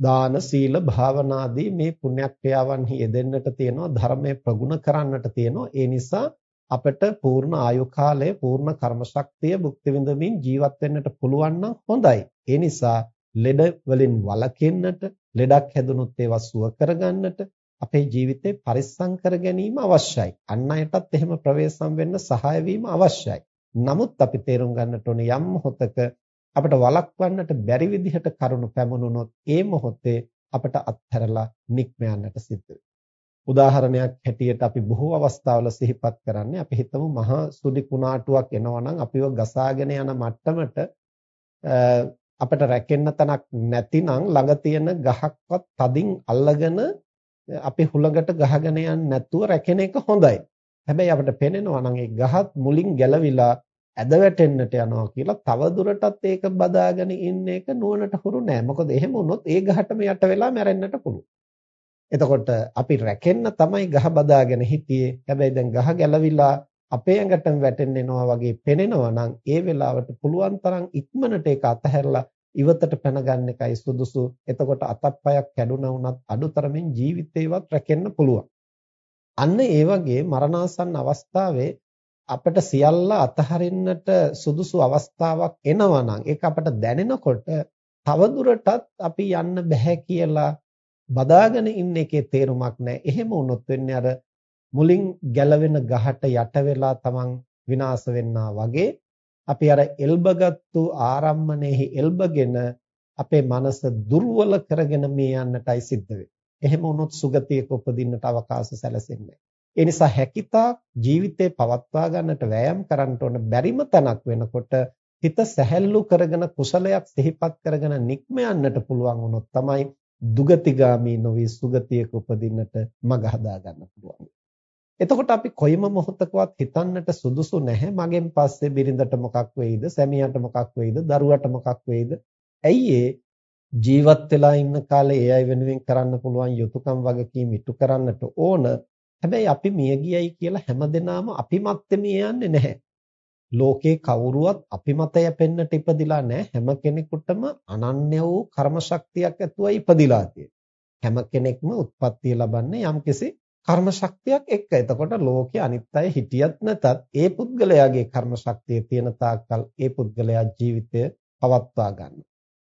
දාන සීල භාවනාදී මේ පුණ්‍යක්‍රියාවන්හි යෙදෙන්නට තියෙනවා ධර්මයේ ප්‍රගුණ කරන්නට තියෙනවා ඒ නිසා අපිට පූර්ණ ආයු කාලය පූර්ණ කර්ම ශක්තිය භුක්ති විඳමින් ජීවත් වෙන්නට පුළුවන් නම් හොඳයි. ඒ නිසා ලෙඩ වලින් වළකින්නට, ලෙඩක් හැදුනොත් ඒවා සුව කරගන්නට අපේ ජීවිතේ පරිස්සම් කර ගැනීම අවශ්‍යයි. අන් අයටත් එහෙම ප්‍රවේශම් වෙන්න සහාය වීම අවශ්‍යයි. නමුත් අපි තේරුම් ගන්නට ඕනේ යම් මොහොතක අපිට වළක්වන්නට බැරි විදිහට කරුණු පැමුණුනොත් ඒ මොහොතේ අපිට අත්හැරලා නික්ම යන්නට සිද්ධ උදාහරණයක් හැටියට අපි බොහෝ අවස්ථාවල සිහිපත් කරන්නේ අපි හිතමු මහා සුදි කුණාටුවක් එනවා නම් අපිව ගසාගෙන යන මට්ටමට අපිට රැකෙන්න තැනක් නැතිනම් ළඟ තියෙන ගහක්වත් තදින් අල්ලගෙන අපි හුලඟට ගහගෙන යන්නේ නැතුව රැකෙන එක හොඳයි. හැබැයි අපිට පේනවා නම් ඒ ගහත් මුලින් ගැලවිලා ඇද වැටෙන්නට යනවා කියලා තව දුරටත් ඒක බදාගෙන ඉන්න එක නුවණට හුරු නෑ. මොකද එහෙම වුණොත් ඒ ගහටම යට වෙලා මැරෙන්නට පුළුවන්. එතකොට අපි රැකෙන්න තමයි ගහ බදාගෙන හිටියේ. හැබැයි දැන් ගහ ගැලවිලා අපේ ඇඟටම වැටෙන්නවා වගේ පෙනෙනවා නම් ඒ වෙලාවට පුළුවන් තරම් ඉක්මනට ඒක අතහැරලා ඉවතට පැනගන්න එකයි සුදුසු. එතකොට අතප්පයක් කැඩුනා වුණත් අඩුතරමින් ජීවිතේවත් රැකෙන්න පුළුවන්. අන්න ඒ වගේ මරණාසන්න අවස්ථාවේ අපිට සියල්ල අතහරින්නට සුදුසු අවස්ථාවක් එනවා නම් ඒක අපට දැනෙනකොට තවදුරටත් අපි යන්න බෑ කියලා බදාගෙන ඉන්න එකේ තේරුමක් නැහැ. එහෙම වුණොත් වෙන්නේ අර මුලින් ගැලවෙන ගහට යට වෙලා තමන් විනාශ වෙන්නා වගේ අපි අර එල්බගත්තු ආරම්මණයෙහි එල්බගෙන අපේ මනස දුර්වල කරගෙන මේ යන්නටයි සිද්ධ වෙන්නේ. එහෙම වුණොත් සුගතියක උපදින්නට අවකාශ සැලසෙන්නේ ඒ නිසා හැකිතා ජීවිතේ පවත්වා ගන්නට වෑයම් කරන්න ඕන බැරිම තැනක් වෙනකොට හිත සැහැල්ලු කරගෙන කුසලයක් සිහිපත් කරගෙන නික්ම යන්නට පුළුවන් වුණොත් තමයි දුගතිගාමී නොවි සුගතියක උපදින්නට මඟ හදා ගන්න පුළුවන්. එතකොට අපි කොයිම මොහොතකවත් හිතන්නට සුදුසු නැහැ. මගෙන් පස්සේ බිරිඳට මොකක් වෙයිද? සැමියාට මොකක් වෙයිද? දරුවට මොකක් වෙයිද? ඇයි ජීවත් වෙලා ඉන්න කාලේ ඒ අය වෙනුවෙන් කරන්න පුළුවන් යුතුයකම් වගකීම් ඉටු කරන්නට ඕන? හැබැයි අපි මිය ගියයි කියලා හැමදෙනාම අපි මත්තේ මිය යන්නේ නැහැ ලෝකේ කවුරුවත් අපි මත යැපෙන්නට ඉපදිලා නැහැ හැම කෙනෙකුටම අනන්‍ය වූ කර්ම ශක්තියක් ඇතුවයි ඉපදිලා හැම කෙනෙක්ම උත්පත්තිය ලබන්නේ යම්කිසි කර්ම ශක්තියක් එක්ක. එතකොට ලෝකයේ අනිත් අය හිටියත් නැතත් ඒ පුද්ගලයාගේ කර්ම ශක්තිය තියෙන තාක්කල් ඒ පුද්ගලයා ජීවිතය පවත්වා ගන්නවා.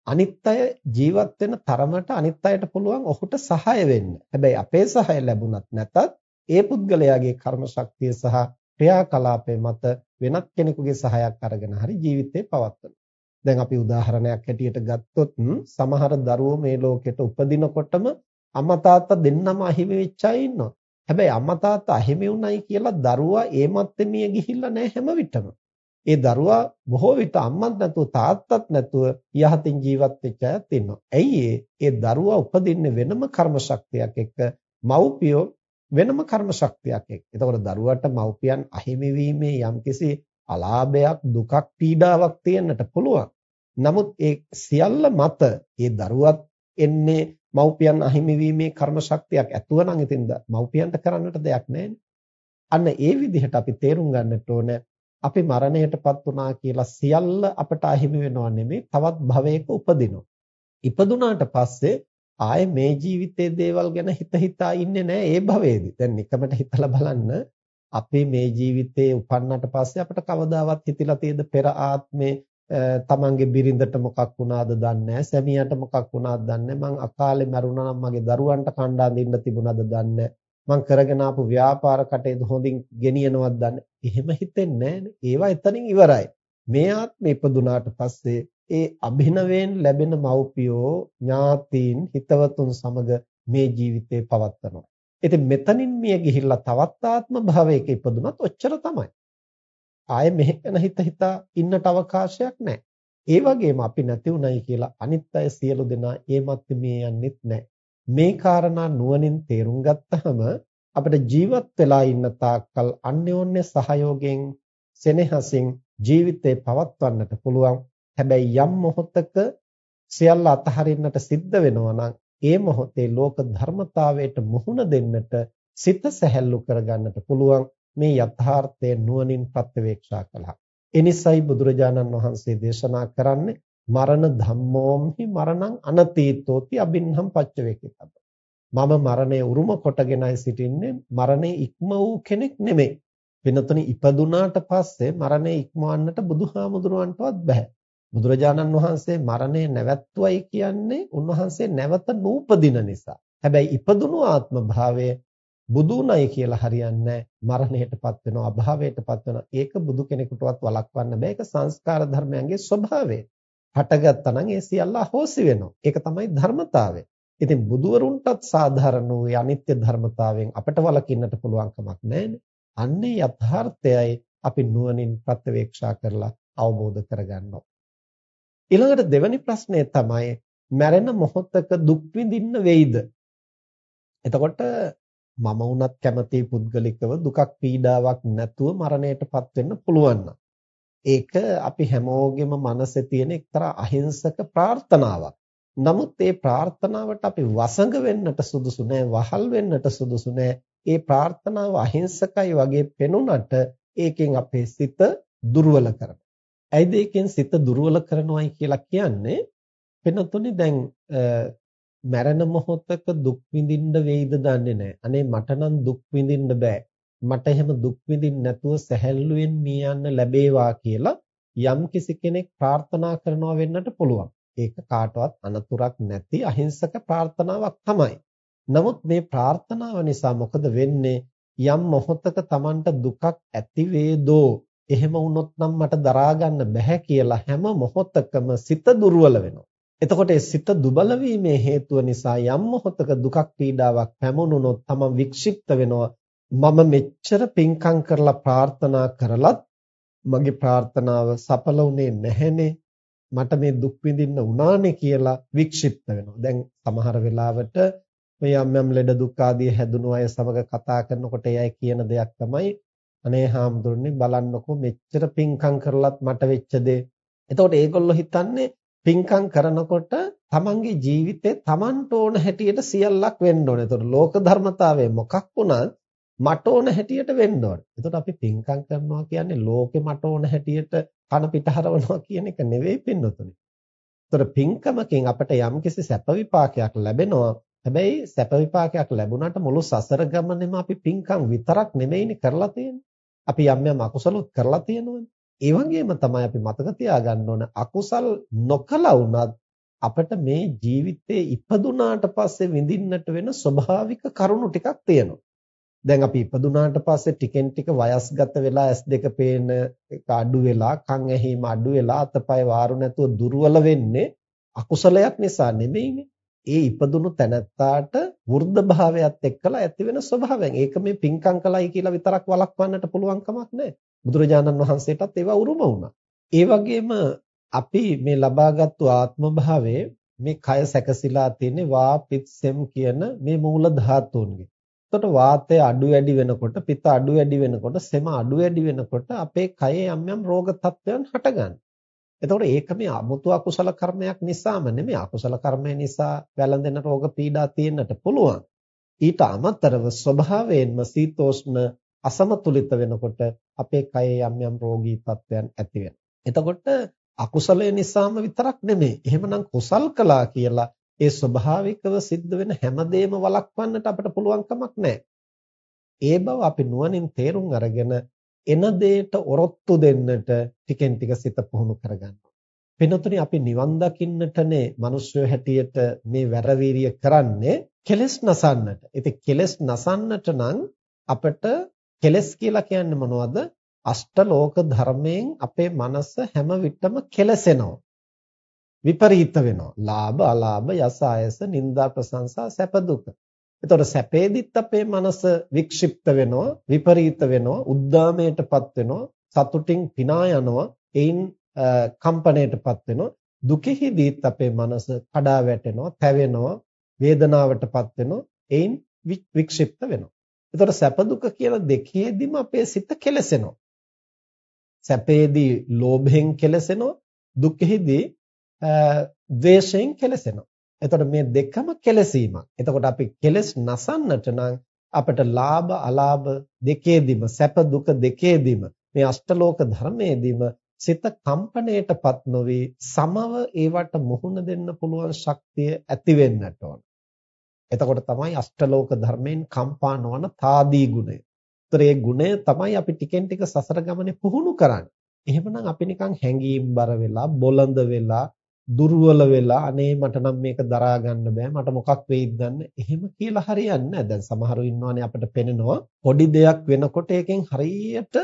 අනිත් අය ජීවත් වෙන තරමට අනිත් අයට පුළුවන් ඔහුට සහාය වෙන්න. හැබැයි අපේ සහාය ලැබුණත් නැතත් ඒ පුද්ගලයාගේ කර්ම ශක්තිය සහ ක්‍රියාකලාපය මත වෙනත් කෙනෙකුගේ සහායක් අරගෙන හරි ජීවිතේ පවත්වනවා. දැන් අපි උදාහරණයක් හැටියට ගත්තොත් සමහර දරුවෝ මේ ලෝකෙට උපදිනකොටම අම්මා තාත්තා දෙන්නම අහිමි වෙච්ච අය ඉන්නවා. හැබැයි අම්මා තාත්තා අහිමි වුණයි කියලා දරුවා ඒ මත්තේ මිය ගිහිල්ලා නැහැ හැම විටම. ඒ දරුවා බොහෝ විට අම්මත් නැතුව තාත්තත් නැතුව යහතින් ජීවත් වෙච්ච අයත් ඉන්නවා. ඇයි ඒ දරුවා උපදින්නේ වෙනම කර්ම ශක්තියක් එක්ක මව්පියෝ වෙනම කර්ම ශක්තියක් එක්ක. එතකොට දරුවාට මව්පියන් අහිමි වීමේ යම්කිසි අලාභයක් දුකක් පීඩාවක් තියෙන්නට පුළුවන්. නමුත් ඒ සියල්ල මත ඒ දරුවත් එන්නේ මව්පියන් අහිමි වීමේ කර්ම ශක්තියක් ඇතුව නම් ඉතින් මව්පියන්ට කරන්නට දෙයක් අන්න ඒ විදිහට අපි තේරුම් ගන්නට ඕන අපි මරණයටපත් වුණා කියලා සියල්ල අපට අහිමි වෙනව නෙමෙයි තවත් භවයක උපදිනවා. ඉපදුනාට පස්සේ ආයේ මේ ජීවිතයේ දේවල් ගැන හිත හිතා ඉන්නේ නැහැ ඒ භවයේදී. දැන් නිකමට හිතලා බලන්න අපි මේ ජීවිතේ උපන්නට පස්සේ අපට කවදාවත් හිතිලා තියෙද පෙර ආත්මේ තමන්ගේ බිරිඳට මොකක් වුණාද දන්නේ නැහැ සැමියාට මොකක් වුණාද දන්නේ මං අකාලේ මැරුණා නම් මගේ දරුවන්ට කණ්ඩා දෙන්න තිබුණාද දන්නේ මං කරගෙන ආපු ව්‍යාපාර කටයුතු හොඳින් ගෙනියනවද දන්නේ එහෙම හිතෙන්නේ ඒවා එතනින් ඉවරයි. මේ ආත්මෙ ඉපදුනාට පස්සේ ඒ අභිනවයෙන් ලැබෙන මව්පියෝ ඥාතීන් හිතවතුන් සමග මේ ජීවිතේ පවත්නවා ඉතින් මෙතනින් මිය ගිහිල්ලා තවත් ආත්ම භාවයක ඉපදුනත් ඔච්චර තමයි ආයේ මෙහෙ ගැන හිත හිතා ඉන්නට අවකාශයක් නැහැ. ඒ වගේම අපි නැති උනායි කියලා අනිත් අය සියලු දෙනා ඒ මැත්තේ යන්නෙත් නැහැ. මේ කාරණා නුවණින් තේරුම් ගත්තහම අපිට ජීවත් වෙලා ඉන්න තාක්කල් අන්‍යෝන්‍ය සහයෝගයෙන් සෙනෙහසින් ජීවිතේ පවත්වන්නට පුළුවන්. හැබැයි යම් මොහොතක සියල්ල අතහරින්නට සිද්ධ වෙනවා නම් ඒ මොහොතේ ලෝක ධර්මතාවයට මුහුණ දෙන්නට සිත සැහැල්ලු කරගන්නට පුළුවන් මේ යථාර්ථය නුවණින් ප්‍රත්‍යවේක්ෂා කළා. එනිසයි බුදුරජාණන් වහන්සේ දේශනා කරන්නේ මරණ ධම්මෝම්හි මරණං අනතීතෝති අබින්හම් පච්චවේකිතබ්බ. මම මරණය උරුම කොටගෙනයි සිටින්නේ මරණය ඉක්ම වූ කෙනෙක් නෙමෙයි. වෙනතුනි ඉපදුනාට පස්සේ මරණය ඉක්මවන්නට බුදුහාමුදුරුවන්ටවත් බෑ. බුදුරජාණන් වහන්සේ මරණය නැවැත්තුවයි කියන්නේ උන්වහන්සේ නැවත නූපදින නිසා. හැබැයි ඉපදුණු ආත්ම භාවය බුදුණයි කියලා හරියන්නේ මරණයටපත් වෙනවා අභාවයටපත් වෙනවා. ඒක බුදු කෙනෙකුටවත් වළක්වන්න බෑ. ඒක සංස්කාර ධර්මයන්ගේ ස්වභාවය. හටගත්තා නම් ඒ සියල්ල අහෝසි වෙනවා. ඒක තමයි ධර්මතාවය. ඉතින් බුදුවරුන්ටත් සාධාරණ වූ අනිත්‍ය ධර්මතාවයෙන් අපට වළකින්නට පුළුවන් කමක් නැහැනේ. අන්නේ යථාර්ථයයි අපි නුවණින් ප්‍රත්‍යවේක්ෂා කරලා අවබෝධ කරගන්නවා. ඊළඟට දෙවැනි ප්‍රශ්නය තමයි මැරෙන මොහොතක දුක් විඳින්න වෙයිද? එතකොට මම වුණත් කැමති පුද්ගලිකව දුකක් පීඩාවක් නැතුව මරණයටපත් වෙන්න පුළුවන් ඒක අපි හැමෝගෙම මනසේ තියෙන එක්තරා අහිංසක ප්‍රාර්ථනාවක්. නමුත් ඒ ප්‍රාර්ථනාවට අපි වසඟ වෙන්නට සුදුසු නෑ, වහල් වෙන්නට සුදුසු නෑ. ඒ ප්‍රාර්ථනාව අහිංසකයි වගේ පෙනුනට ඒකෙන් අපේ සිත දුර්වල කරනවා. ඇයිද ඒකෙන් සිත දුර්වල කරනවායි කියලා කියන්නේ? වෙනතුනේ දැන් මැරෙන මොහොතක දුක් විඳින්න වෙයිද දන්නේ නැහැ. අනේ මට නම් දුක් විඳින්න බෑ. මට එහෙම දුක් විඳින්න නැතුව සැහැල්ලුවෙන් මිය යන්න ලැබේවා කියලා යම් කිසි කෙනෙක් ප්‍රාර්ථනා කරනවා වෙන්නට පුළුවන්. ඒක කාටවත් අනතුරක් නැති අහිංසක ප්‍රාර්ථනාවක් තමයි. නමුත් මේ ප්‍රාර්ථනාව නිසා මොකද වෙන්නේ? යම් මොහොතක Tamanට දුකක් ඇති වේදෝ එහෙම වුණොත් නම් මට දරා ගන්න බැහැ කියලා හැම මොහොතකම සිත දුර්වල වෙනවා. එතකොට ඒ සිත දුබල වීමේ හේතුව නිසා යම් මොහොතක දුකක් පීඩාවක් පැමුණුනොත් තමන් වික්ෂිප්ත වෙනවා. මම මෙච්චර පිංකම් කරලා ප්‍රාර්ථනා කරලත් මගේ ප්‍රාර්ථනාව සඵල වුණේ නැහැනේ. මට මේ දුක් විඳින්න වුණානේ කියලා වික්ෂිප්ත වෙනවා. දැන් සමහර වෙලාවට මේ යම් යම් ලෙඩ දුක් ආදී හැදුණු අය සමග කතා කරනකොට එයයි කියන දෙයක් තමයි අනේ හාමුදුරනේ බලන්නකෝ මෙච්චර පිංකම් කරලත් මට වෙච්ච දේ. එතකොට ඒගොල්ලෝ හිතන්නේ පිංකම් කරනකොට තමන්ගේ ජීවිතේ තමන්ට ඕන හැටියට සියල්ලක් වෙන්න ඕනේ. එතකොට ලෝක ධර්මතාවය මොකක් වුණත් මට ඕන හැටියට වෙන්න ඕනේ. එතකොට අපි පිංකම් කරනවා කියන්නේ ලෝකෙ මට ඕන හැටියට කන පිට හරවනවා කියන එක නෙවෙයි පින්නතුනේ. එතකොට පිංකමකින් අපට යම්කිසි සැප විපාකයක් ලැබෙනවා. හැබැයි සැප විපාකයක් ලැබුණාට මුළු සසර ගමනේම අපි පිංකම් විතරක් නෙමෙයිනේ කරලා තියෙන්නේ. අපි යම් යම් අකුසලුත් කරලා තියෙනවනේ. ඒ වගේම තමයි අපි මතක තියාගන්න ඕන අකුසල් නොකලා වුණත් අපිට මේ ජීවිතේ ඉපදුනාට පස්සේ විඳින්නට වෙන ස්වභාවික කරුණු ටිකක් තියෙනවා. දැන් අපි ඉපදුනාට පස්සේ ටිකෙන් ටික වයස්ගත වෙලා S2 පේන එක අඩු වෙලා කන් ඇහිම අඩු වෙලා අතපය වාරු නැතුව දුර්වල වෙන්නේ අකුසලයක් නිසා නෙමෙයිනේ. ඒ ඉපදුණු තැනැත්තාට වෘද්ධ භාවයත් එක්කලා ඇති වෙන ස්වභාවයෙන්. ඒක මේ පිංකම් කලයි කියලා විතරක් වළක්වන්නට පුළුවන් කමක් නැහැ. බුදුරජාණන් වහන්සේටත් ඒවා උරුම වුණා. ඒ වගේම අපි මේ ලබාගත්තු ආත්ම භාවයේ මේ කය සැකසීලා තියෙන්නේ වා පිත් සෙම් කියන මේ මූල ධාතුන්ගේ. එතකොට වාතය අඩු වැඩි වෙනකොට පිත අඩු වැඩි වෙනකොට සෙම අඩු වැඩි වෙනකොට අපේ කයේ යම් යම් රෝග තත්ත්වයන් හටගන්නවා. එතකොට ඒක මේ අමුතු අකුසල කර්මයක් නිසාම නෙමෙයි අකුසල කර්මය නිසා වැළඳෙන රෝග පීඩා තියෙන්නට පුළුවන්. ඊට අමතරව ස්වභාවයෙන්ම සීතෝෂ්ණ අසමතුලිත වෙනකොට අපේ කයේ යම් යම් රෝගී තත්ත්වයන් ඇති එතකොට අකුසලය නිසාම විතරක් නෙමෙයි. එහෙමනම් කුසල් කළා කියලා ඒ ස්වභාවිකව සිද්ධ වෙන හැමදේම වළක්වන්නට අපට පුළුවන් කමක් නැහැ. ඒ බව අපි නුවණින් තේරුම් අරගෙන එන දෙයට ඔරොත්තු දෙන්නට ටිකෙන් ටික සිත පුහුණු කරගන්නවා. වෙනතුනි අපි නිවන් දකින්නටනේ මිනිස්සු හැටියට මේ වැරවීරිය කරන්නේ කෙලස් නසන්නට. ඉතින් කෙලස් නසන්නට නම් අපිට කෙලස් කියලා කියන්නේ මොනවද? අෂ්ටලෝක ධර්මයෙන් අපේ මනස හැම විටම කෙලසෙනවා. විපරීත වෙනවා. ලාභ, අලාභ, යස, ආයස, නිന്ദා, ප්‍රශංසා, සැප දුක. එතකොට සැපේදිත් අපේ මනස වික්ෂිප්ත වෙනවා, විපරීත වෙනවා, උද්දාමයටපත් වෙනවා, සතුටින් පිනා යනවා, එයින් කම්පණයටපත් වෙනවා. දුකෙහිදීත් අපේ මනස කඩා වැටෙනවා, තැවෙනවා, වේදනාවටපත් වෙනවා, එයින් වික්ෂිප්ත වෙනවා. එතකොට සැප දුක කියලා දෙකේදීම අපේ සිත කෙලසෙනවා. සැපේදී ලෝභයෙන් කෙලසෙනවා, දුකෙහිදී ද්වේෂයෙන් කෙලසෙනවා. එතකොට මේ දෙකම කෙලසීමක්. එතකොට අපි කෙලස් නසන්නට නම් අපට ලාභ අලාභ දෙකේදීම සැප දුක දෙකේදීම මේ අෂ්ටලෝක ධර්මයේදීම සිත කම්පණයටපත් නොවි සමව ඒවට මුහුණ දෙන්න පුළුවන් ශක්තිය ඇති වෙන්නට ඕන. එතකොට තමයි අෂ්ටලෝක ධර්මයෙන් කම්පා නොවන තාදී ගුණය. ඒතර ඒ ගුණය තමයි අපි ටිකෙන් ටික සසර ගමනේ පුහුණු කරන්නේ. එහෙමනම් අපි නිකන් හැංගීම් බර වෙලා බොළඳ වෙලා දුර්වල වෙලා අනේ මට නම් මේක දරා ගන්න බෑ. මට මොකක් වෙයිද දන්න? එහෙම කියලා හරියන්නේ නැහැ. දැන් සමහරව ඉන්නවානේ අපිට පෙනෙනවා පොඩි දෙයක් වෙනකොට ඒකෙන් හරියට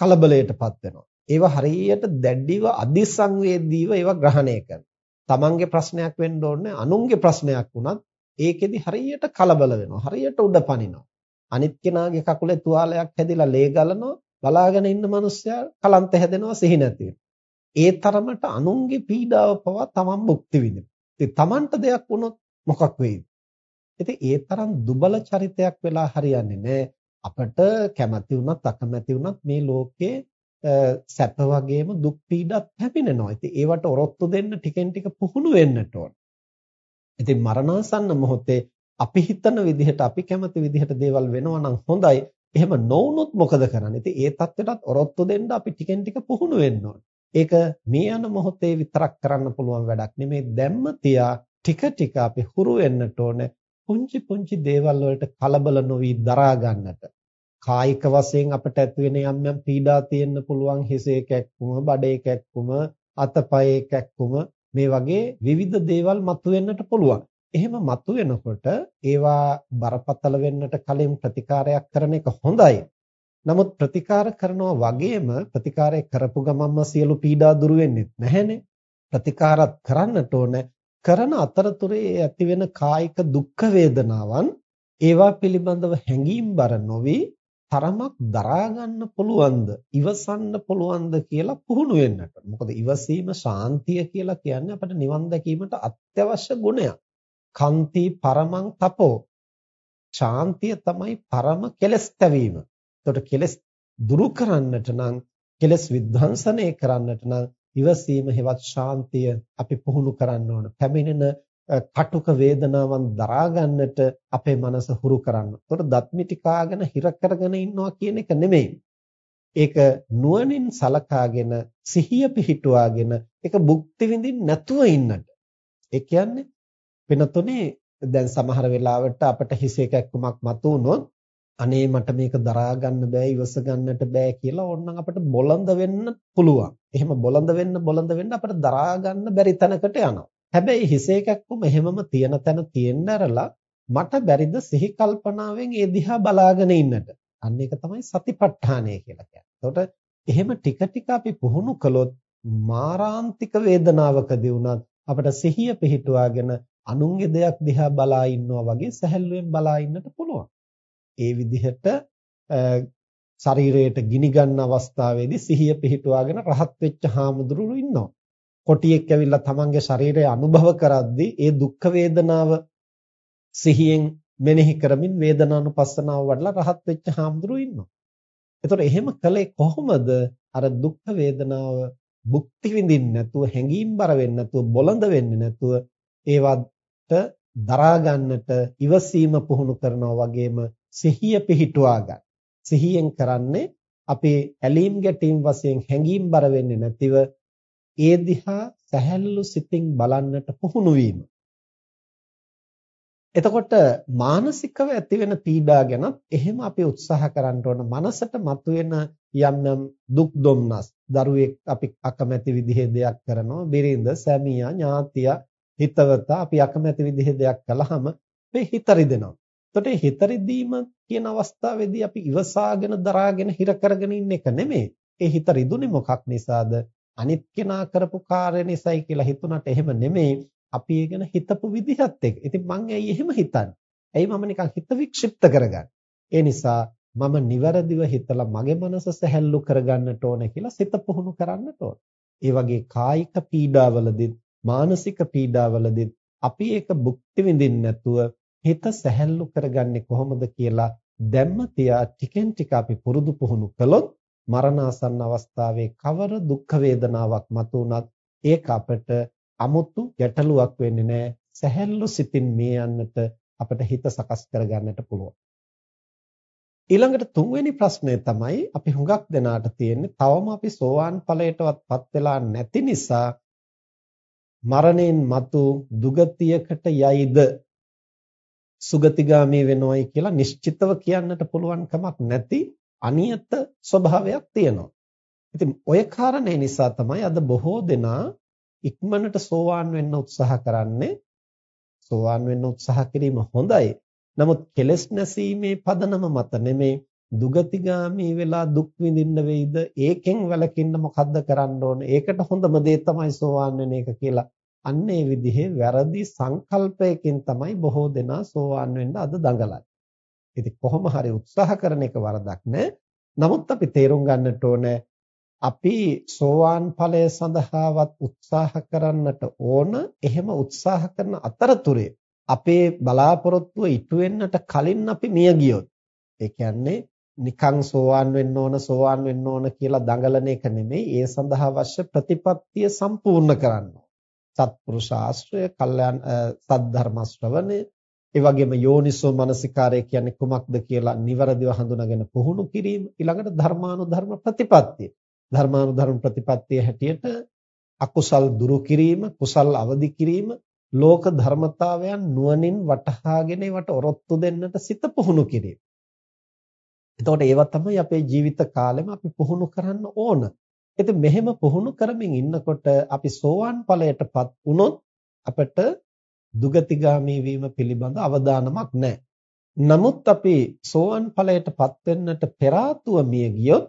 කලබලයටපත් වෙනවා. ඒවා හරියට දැඩිව අදිසංවේදීව ඒවා ග්‍රහණය කරනවා. තමන්ගේ ප්‍රශ්නයක් වෙන්න ඕනේ අනුන්ගේ ප්‍රශ්නයක් වුණත් ඒකෙදි හරියට කලබල වෙනවා හරියට උඩ පනිනවා අනිත් කෙනාගේ කකුලේ තුවාලයක් හැදිලා ලේ ගලනවා බලාගෙන ඉන්න මිනිස්සයා කලන්ත හැදෙනවා සිහි නැති ඒ තරමට අනුන්ගේ පීඩාව පවා තමන් භුක්ති විඳිනවා. ඉතින් තමන්ට දෙයක් වුණොත් මොකක් වෙයිද? ඉතින් ඒ තරම් දුබල චරිතයක් වෙලා හරියන්නේ නැහැ. අපට කැමැති වුණත් අකමැති වුණත් මේ ලෝකේ සැප වගේම දුක් පීඩත් හැපෙනවා. ඉතින් ඒවට ඔරොත්තු දෙන්න ටිකෙන් ටික පුහුණු වෙන්නට ඕන. ඉතින් මරණාසන්න මොහොතේ අපි හිතන විදිහට අපි කැමති විදිහට දේවල් වෙනවා නම් හොඳයි. එහෙම නොවුනොත් මොකද කරන්නේ? ඉතින් ඒ தත්ත්වයටත් ඔරොත්තු දෙන්න අපි ටිකෙන් ටික පුහුණු වෙන්න ඕන. ඒක මේ යන මොහොතේ විතරක් කරන්න පුළුවන් වැඩක් නෙමෙයි දැම්ම තියා ටික ටික අපි හුරු වෙන්නට ඕනේ. පුංචි පුංචි දේවල් වලට කලබල නොවි දරා ගන්නට. කායික වශයෙන් අපට ඇති වෙන යම් යම් පීඩා තියෙන්න පුළුවන්. හිසේ කැක්කුම බඩේ කැක්කුම අතපයේ කැක්කුම මේ වගේ විවිධ දේවල් මතුවෙන්නට පුළුවන්. එහෙම මතුවෙනකොට ඒවා බරපතල වෙන්නට කලින් ප්‍රතිකාරයක් කරන එක හොඳයි. නමුත් ප්‍රතිකාර කරනවා වගේම ප්‍රතිකාරය කරපු ගමන්ම සියලු පීඩා දුරු වෙන්නේ නැහැනේ. ප්‍රතිකාරත් කරන්නට ඕන. කරන අතරතුරේ ඇති වෙන කායික දුක් වේදනාවන් ඒවා පිළිබඳව හැඟීම්බර නොවි තරමක් දරා ගන්න පුළුවන්ද ඉවසන්න පුළුවන්ද කියලා පුහුණු වෙන්නට. මොකද ඉවසීම ශාන්තිය කියලා කියන්නේ අපිට නිවන් දැකීමට අත්‍යවශ්‍ය ගුණයක්. කන්ති පරමං තපෝ ශාන්තිය තමයි පරම කෙලස් තැවීම. එතකොට කෙලස් දුරු කරන්නට නම් කෙලස් විද්ධාංශනය කරන්නට නම් ඉවසීම හෙවත් ශාන්තිය අපි පුහුණු කරන්න ඕන. පැමිණෙන කටුක වේදනාවන් දරා ගන්නට අපේ මනස හුරු කරන්න. එතකොට දත්මිටි කාගෙන හිර කරගෙන ඉන්නවා කියන එක නෙමෙයි. ඒක නුවණින් සලකාගෙන සිහිය පිහිටුවාගෙන ඒක භුක්ති විඳින්න නැතුව ඉන්නට. ඒ කියන්නේ වෙනතුනේ දැන් සමහර වෙලාවට අපට හිස එකක්කමක් මතු වුණොත් අනේ මට මේක දරා ගන්න බෑ ඉවස ගන්නට බෑ කියලා ඕනනම් අපිට බොළඳ වෙන්න පුළුවන්. එහෙම බොළඳ වෙන්න බොළඳ වෙන්න අපිට දරා ගන්න බැරි තැනකට යනවා. හැබැයි හිසේ එකක්ම එහෙමම තියෙන තැන තියෙන්න ඇරලා මට බැරිද සිහි කල්පනාවෙන් ඒ දිහා බලාගෙන ඉන්නට. අන්න ඒක තමයි සතිපට්ඨානය කියලා කියන්නේ. එතකොට එහෙම ටික ටික අපි පුහුණු කළොත් මාරාන්තික වේදනාවකදී වුණත් අපිට සිහිය පිහිටුවාගෙන අනුන්ගේ දෙයක් දිහා බලා ඉන්නවා වගේ සැහැල්ලුවෙන් බලා ඉන්නට පුළුවන්. ඒ විදිහට ශරීරයට ගිනි ගන්න අවස්ථාවේදී සිහිය පිහිටුවාගෙන රහත් වෙච්ච හාමුදුරුවෝ ඉන්නවා. කොටියෙක් ඇවිල්ලා තමන්ගේ ශරීරය අනුභව කරද්දී ඒ දුක් වේදනාව සිහියෙන් මෙනෙහි කරමින් වේදනානුපස්සනාව වඩලා රහත් වෙච්ච හාමුදුරුවෝ ඉන්නවා. එතකොට එහෙම කළේ කොහොමද? අර දුක් වේදනාව භුක්ති විඳින්න නැතුව හැඟීම් බර වෙන්නේ නැතුව බොළඳ වෙන්නේ නැතුව ඒවට දරා ගන්නට ඉවසීම පුහුණු කරනවා වගේම සිහිය පිහිටුවා ගන්න. සිහියෙන් කරන්නේ අපේ ඇලීම් ගැටීම් වශයෙන් හැඟීම් බර වෙන්නේ නැතිව ඒ දිහා සැහැල්ලු සිතින් බලන්නට පුහුණු වීම. එතකොට මානසිකව ඇතිවෙන පීඩා ගැනත් එහෙම අපි උත්සාහ කරන්න ඕන මනසට මතුවෙන යම් යම් දුක් දුම්නස් දරුවෙක් අපි අකමැති විදිහේ දෙයක් කරනවා බිරිඳ සැමියා ඥාතියා හිතවතා අපි අකමැති විදිහේ දෙයක් කළාම මේ හිත රිදෙනවා එතකොට හිත රිදීම කියන අවස්ථාවේදී අපි ඉවසාගෙන දරාගෙන හිර කරගෙන ඉන්න එක නෙමෙයි. ඒ හිත රිදුනේ මොකක් නිසාද? අනිත් කෙනා කරපු කාර්ය නිසායි කියලා හිතුණට එහෙම නෙමෙයි. අපි ඒ ගැන හිතපු විදිහත් එක්ක. ඉතින් මං ඇයි එහෙම හිතන්නේ? ඇයි මම නිකන් හිත වික්ෂිප්ත කරගන්නේ? ඒ නිසා මම නිවැරදිව හිතලා මගේ මනස සැහැල්ලු කරගන්නට ඕන කියලා සිත පුහුණු කරන්නට ඕන. ඒ වගේ කායික පීඩාවලදීත් මානසික පීඩාවලදීත් අපි ඒක භුක්ති විඳින්න නැතුව හිත සැහැල්ලු කරගන්නේ කොහොමද කියලා දැම්ම තියා ටිකෙන් ටික අපි පුරුදු පුහුණු කළොත් මරණාසන්න අවස්ථාවේ කවර දුක් වේදනාවක් මතුවනත් ඒක අපට 아무තු ගැටලුවක් වෙන්නේ නැහැ. සැහැල්ලු සිතින් මේ යන්නට අපිට හිත සකස් කරගන්නට පුළුවන්. ඊළඟට තුන්වෙනි ප්‍රශ්නය තමයි අපි හුඟක් දෙනාට තියෙන්නේ තවම අපි සෝවාන් ඵලයටවත්පත් වෙලා නැති නිසා මරණයෙන් මතු දුගතියකට යයිද සුගතිගාමී වෙනවයි කියලා නිශ්චිතව කියන්නට පුළුවන් කමක් නැති අනියත ස්වභාවයක් තියෙනවා. ඉතින් ඔය කාරණේ නිසා තමයි අද බොහෝ දෙනා ඉක්මනට සෝවාන් වෙන්න උත්සාහ කරන්නේ. සෝවාන් වෙන්න උත්සාහ කිරීම හොඳයි. නමුත් කෙලස් නැසීමේ පදනම මත නෙමේ දුගතිගාමී වෙලා දුක් විඳින්න වෙයිද ඒකෙන් වැළකින්න මොකද්ද කරන්න ඕන ඒකට හොඳම දේ තමයි සෝවාන් වෙන එක කියලා අන්න ඒ විදිහේ වැරදි සංකල්පයකින් තමයි බොහෝ දෙනා සෝවාන් වෙන්න අද දඟලන්නේ. ඉතින් කොහොම හරි උත්සාහ කරන එක වරදක් නෑ. නමුත් අපි තේරුම් ගන්නට ඕනේ අපි සෝවාන් ඵලය සඳහාවත් උත්සාහ කරන්නට ඕන. එහෙම උත්සාහ කරන අතරතුරේ අපේ බලාපොරොත්තුව ඉටු වෙන්නට කලින් අපි මිය ගියොත් ඒ කියන්නේ නිකං සෝවාන් වෙන්න ඕන සෝවාන් වෙන්න ඕන කියලා දඟලන එක නෙමෙයි ඒ සඳහා අවශ්‍ය ප්‍රතිපත්තිය සම්පූර්ණ කරන්න සත්පුරුෂ ආශ්‍රය කල්යන් සද්ධර්ම ශ්‍රවණය ඒ වගේම යෝනිසෝ මනසිකාරය කියන්නේ කුමක්ද කියලා නිවරදිව හඳුනාගෙන පුහුණු කිරීම ඊළඟට ධර්මානුධර්ම ප්‍රතිපත්තිය ධර්මානුධර්ම ප්‍රතිපත්තිය හැටියට අකුසල් දුරු කිරීම කුසල් අවදි කිරීම ලෝක ධර්මතාවයන් නුවණින් වටහාගෙන ඒවට ඔරොත්තු දෙන්නට සිත පුහුණු කිරීම. එතකොට ඒවා තමයි අපේ ජීවිත කාලෙම අපි පුහුණු කරන්න ඕන. ඉතින් මෙහෙම පුහුණු කරමින් ඉන්නකොට අපි සෝවාන් ඵලයටපත් වුණොත් අපිට දුගතිගාමී වීම පිළිබඳ අවධානමක් නැහැ. නමුත් අපි සෝවාන් ඵලයටපත් වෙන්නට පෙර මිය ගියොත්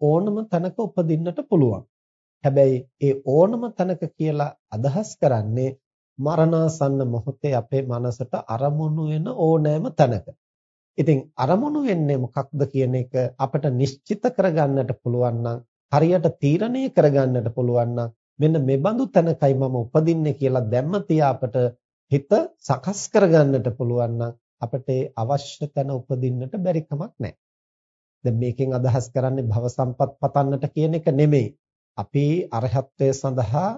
ඕනම තැනක උපදින්නට පුළුවන්. හැබැයි ඒ ඕනම තැනක කියලා අදහස් කරන්නේ මරණාසන්න මොහොතේ අපේ මනසට අරමුණු වෙන ඕනෑම තැනක. ඉතින් අරමුණු වෙන්නේ මොකක්ද කියන එක අපිට නිශ්චිත කරගන්නට පුළුවන් නම් හරියට තීරණය කරගන්නට පුළුවන් නම් මෙන්න මේ බඳු තැනකයි මම උපදින්නේ කියලා දැම්ම තියා අපට හිත සකස් කරගන්නට පුළුවන් නම් අපිට අවශ්‍ය තැන උපදින්නට බැරි කමක් නැහැ. දැන් මේකෙන් අදහස් කරන්නේ භව සම්පත් පතන්නට කියන එක නෙමෙයි. අපි අරහත්ත්වයේ සඳහා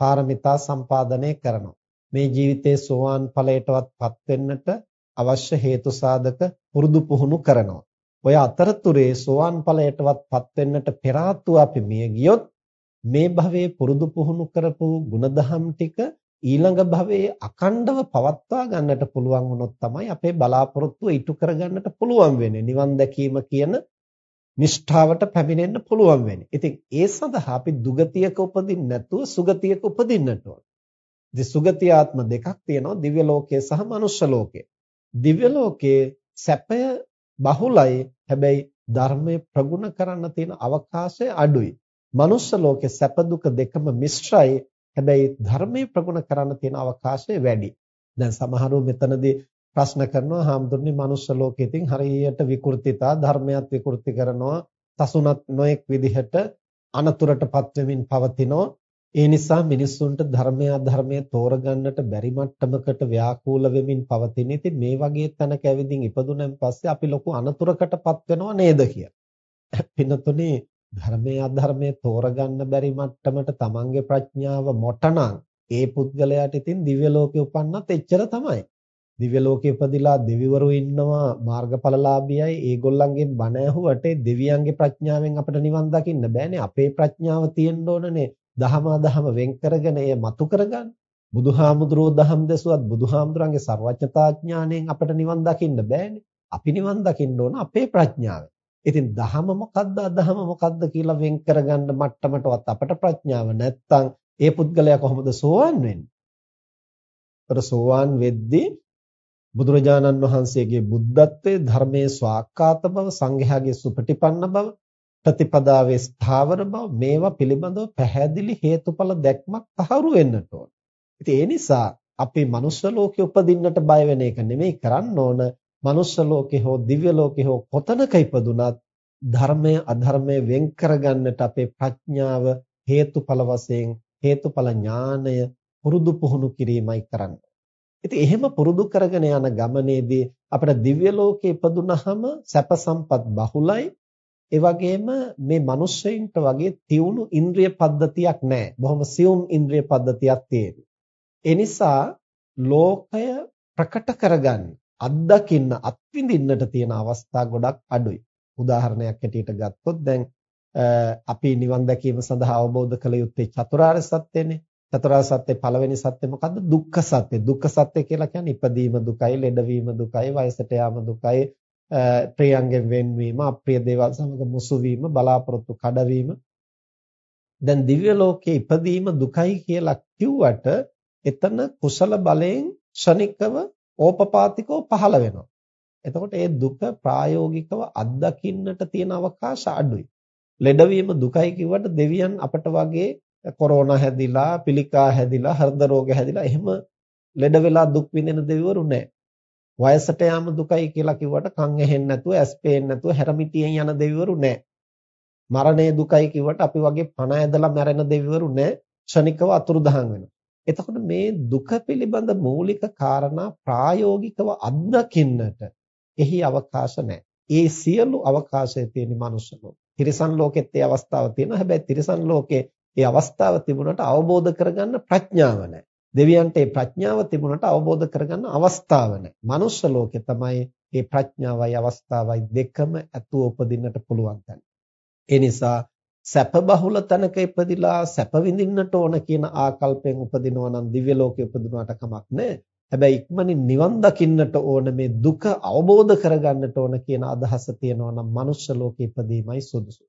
පාරමිතා සම්පාදනය කරනවා. මේ ජීවිතයේ සෝවාන් ඵලයටවත්පත් වෙන්නට අවශ්‍ය හේතු සාධක පුරුදු පුහුණු කරනවා. ඔය අතරතුරේ සෝවාන් ඵලයටවත්පත් වෙන්නට පෙර අපි මිය ගියොත් මේ භවයේ පුරුදු පුහුණු කරපු ಗುಣධම් ටික ඊළඟ භවයේ අකණ්ඩව පවත්වා ගන්නට පුළුවන් වුණොත් තමයි අපේ බලාපොරොත්තුව ඉටු කරගන්නට පුළුවන් වෙන්නේ. නිවන් දැකීම කියන නිෂ්ඨාවට පැමිණෙන්න පුළුවන් වෙන්නේ. ඉතින් ඒ සඳහා අපි දුගතියක උපදින්න නැතුව සුගතියක උපදින්නට ඕන. ඉතින් සුගතිය ආත්ම දෙකක් තියෙනවා දිව්‍ය ලෝකය සහ මනුෂ්‍ය ලෝකය. දිව්‍ය ලෝකයේ සැපය බහුලයි හැබැයි ධර්මයේ ප්‍රගුණ කරන්න තියෙන අවකාශය අඩුයි. මනුෂ්‍ය ලෝකයේ සැප දුක දෙකම මිශ්‍රයි හැබැයි ධර්මයේ ප්‍රගුණ කරන්න තියෙන අවකාශය වැඩි. දැන් සමහරව මෙතනදී ප්‍රශ්න කරනවා හාමුදුරනේ මනුෂ්‍ය ලෝකෙ ඉතින් හරියට විකෘතිතා ධර්මයක් විකෘති කරනවා සසුනත් නොඑක් විදිහට අනතුරටපත් වෙමින් පවතිනවා ඒ නිසා මිනිස්සුන්ට ධර්මය අධර්මය තෝරගන්නට බැරි මට්ටමකට ව්‍යාකූල වෙමින් පවතින. ඉතින් මේ වගේ තැනක ඇවිදින් ඉපදුනන් පස්සේ අපි ලොකු අනතුරකටපත් වෙනව නේද කියලා. පින්නතුනේ ධර්මය අධර්මය තෝරගන්න බැරි මට්ටමට තමන්ගේ ප්‍රඥාව මොටනම් ඒ පුද්ගලයාට ඉතින් දිව්‍ය ලෝකේ උපන්නත් එච්චර තමයි. දිව්‍ය ලෝකේ ඉපදිලා දෙවිවරු ඉන්නවා මාර්ගඵලලාභියයි ඒගොල්ලන්ගෙන් බණ ඇහුවට දෙවියන්ගේ ප්‍රඥාවෙන් අපිට නිවන් දකින්න බෑනේ අපේ ප්‍රඥාව තියෙන්න ඕනනේ දහම අදහම වෙන් කරගෙන එය මතු කරගන්න. බුදුහාමුදුරුවෝ දහම් දැසුවත් බුදුහාමුදුරන්ගේ ਸਰවඥතා ඥාණයෙන් අපිට නිවන් දකින්න බෑනේ. අපි නිවන් දකින්න ඕන අපේ ප්‍රඥාවෙන්. ඉතින් දහම මොකද්ද අදහම මොකද්ද කියලා වෙන් කරගන්න මට්ටමටවත් අපට ප්‍රඥාව නැත්තම් ඒ පුද්ගලයා කොහොමද සෝවාන් වෙන්නේ? ඒතර සෝවාන් වෙද්දී බුදුරජාණන් වහන්සේගේ බුද්ධත්වයේ ධර්මයේ ස්වාක්කාත බව සංඝයාගේ සුපටිපන්න බව ප්‍රතිපදාවේ ස්ථාවර බව මේවා පිළිබඳව පැහැදිලි හේතුඵල දැක්මක් තහවුරු වෙන්නට ඕන. ඉතින් ඒ නිසා අපි මනුෂ්‍ය ලෝකෙ උපදින්නට බය වෙන එක නෙමෙයි කරන්න ඕන. මනුෂ්‍ය ලෝකේ හෝ දිව්‍ය ලෝකේ හෝ කොතනක ඉපදුනත් ධර්මය අධර්මය වෙන් කරගන්නට අපේ ප්‍රඥාව හේතුඵල වශයෙන් හේතුඵල ඥානය පුරුදු පුහුණු කිරීමයි කරන්නේ. ඉතින් එහෙම පුරුදු කරගෙන යන ගමනේදී අපිට දිව්‍ය ලෝකේ ඉපදුනහම සැප සම්පත් බහුලයි ඒ වගේම මේ මිනිස්සෙයින්ට වගේ තියුණු ඉන්ද්‍රිය පද්ධතියක් නැහැ. බොහොම සියුම් ඉන්ද්‍රිය පද්ධතියක් තියෙනවා. ඒ නිසා ලෝකය ප්‍රකට කරගන්න, අත්දකින්න, අත්විඳින්නට තියෙන අවස්ථා ගොඩක් අඩුයි. උදාහරණයක් ඇටියට ගත්තොත් දැන් අපි නිවන් දැකීම සඳහා අවබෝධ කළ යුත්තේ චතුරාර්ය සත්‍යනේ. චතුරාර්ය සත්‍යයේ පළවෙනි සත්‍ය මොකද්ද? දුක්ඛ සත්‍ය. දුක්ඛ සත්‍ය කියලා කියන්නේ ඉපදීම දුකයි, ලෙඩවීම දුකයි, වයසට යාම දුකයි, ප්‍රියංගෙන් වෙන්වීම, අප්‍රිය දේවල් සමග මුසු වීම, බලාපොරොත්තු කඩවීම. දැන් දිව්‍ය ලෝකයේ ඉපදීම දුකයි කියලා කිව්වට එතන කුසල බලයෙන් ෂණිකව ඕපපාතිකව පහළ වෙනවා. එතකොට ඒ දුක ප්‍රායෝගිකව අත්දකින්නට තියෙන අවකාශ අඩුයි. ලෙඩවීම දුකයි කිව්වට දෙවියන් අපට වගේ කොරෝනා හැදිලා, පිළිකා හැදිලා, හෘද රෝග හැදිලා එහෙම ලෙඩ වෙලා දුක් විඳින දෙවිවරු නැහැ. වයසට යාම දුකයි කියලා කිව්වට කන් ඇහෙන්නේ නැතුව, ඇස් පේන්නේ නැතුව හැරමිටියෙන් යන දෙවිවරු නැහැ. මරණය දුකයි කිව්වට අපි වගේ පණ ඇදලා මැරෙන දෙවිවරු නැහැ. ක්ෂණිකව අතුරුදහන් වෙනවා. එතකොට මේ දුක පිළිබඳ මූලික කාරණා ප්‍රායෝගිකව අත්දකින්නට එහි අවකාශ නැහැ. ඒ සියලු අවකාශය තියෙන මනුෂ්‍ය ලෝකෙ. තිරිසන් ලෝකෙත් ඒ අවස්ථාව තියෙනවා. හැබැයි තිරිසන් ලෝකේ ඒ අවස්ථාව තිබුණාට අවබෝධ කරගන්න ප්‍රඥාව නැහැ. දෙවියන්ට ඒ ප්‍රඥාව තිබුණාට අවබෝධ කරගන්න අවස්ථාව නැහැ. මනුෂ්‍ය ලෝකේ තමයි මේ ප්‍රඥාවයි අවස්ථාවයි දෙකම ඇතුව උපදින්නට පුළුවන් තැන. ඒ නිසා සැප බහුල තැනක ඉපදිලා සැප විඳින්නට ඕන කියන ආකල්පයෙන් උපදිනවා නම් දිව්‍ය ලෝකේ උපදිනවට කමක් නැහැ. හැබැයි ඉක්මනින් නිවන් දකින්නට ඕන මේ දුක අවබෝධ කරගන්නට ඕන කියන අදහස තියෙනවා නම් මනුෂ්‍ය ලෝකෙ ඉපදීමයි සුදුසු.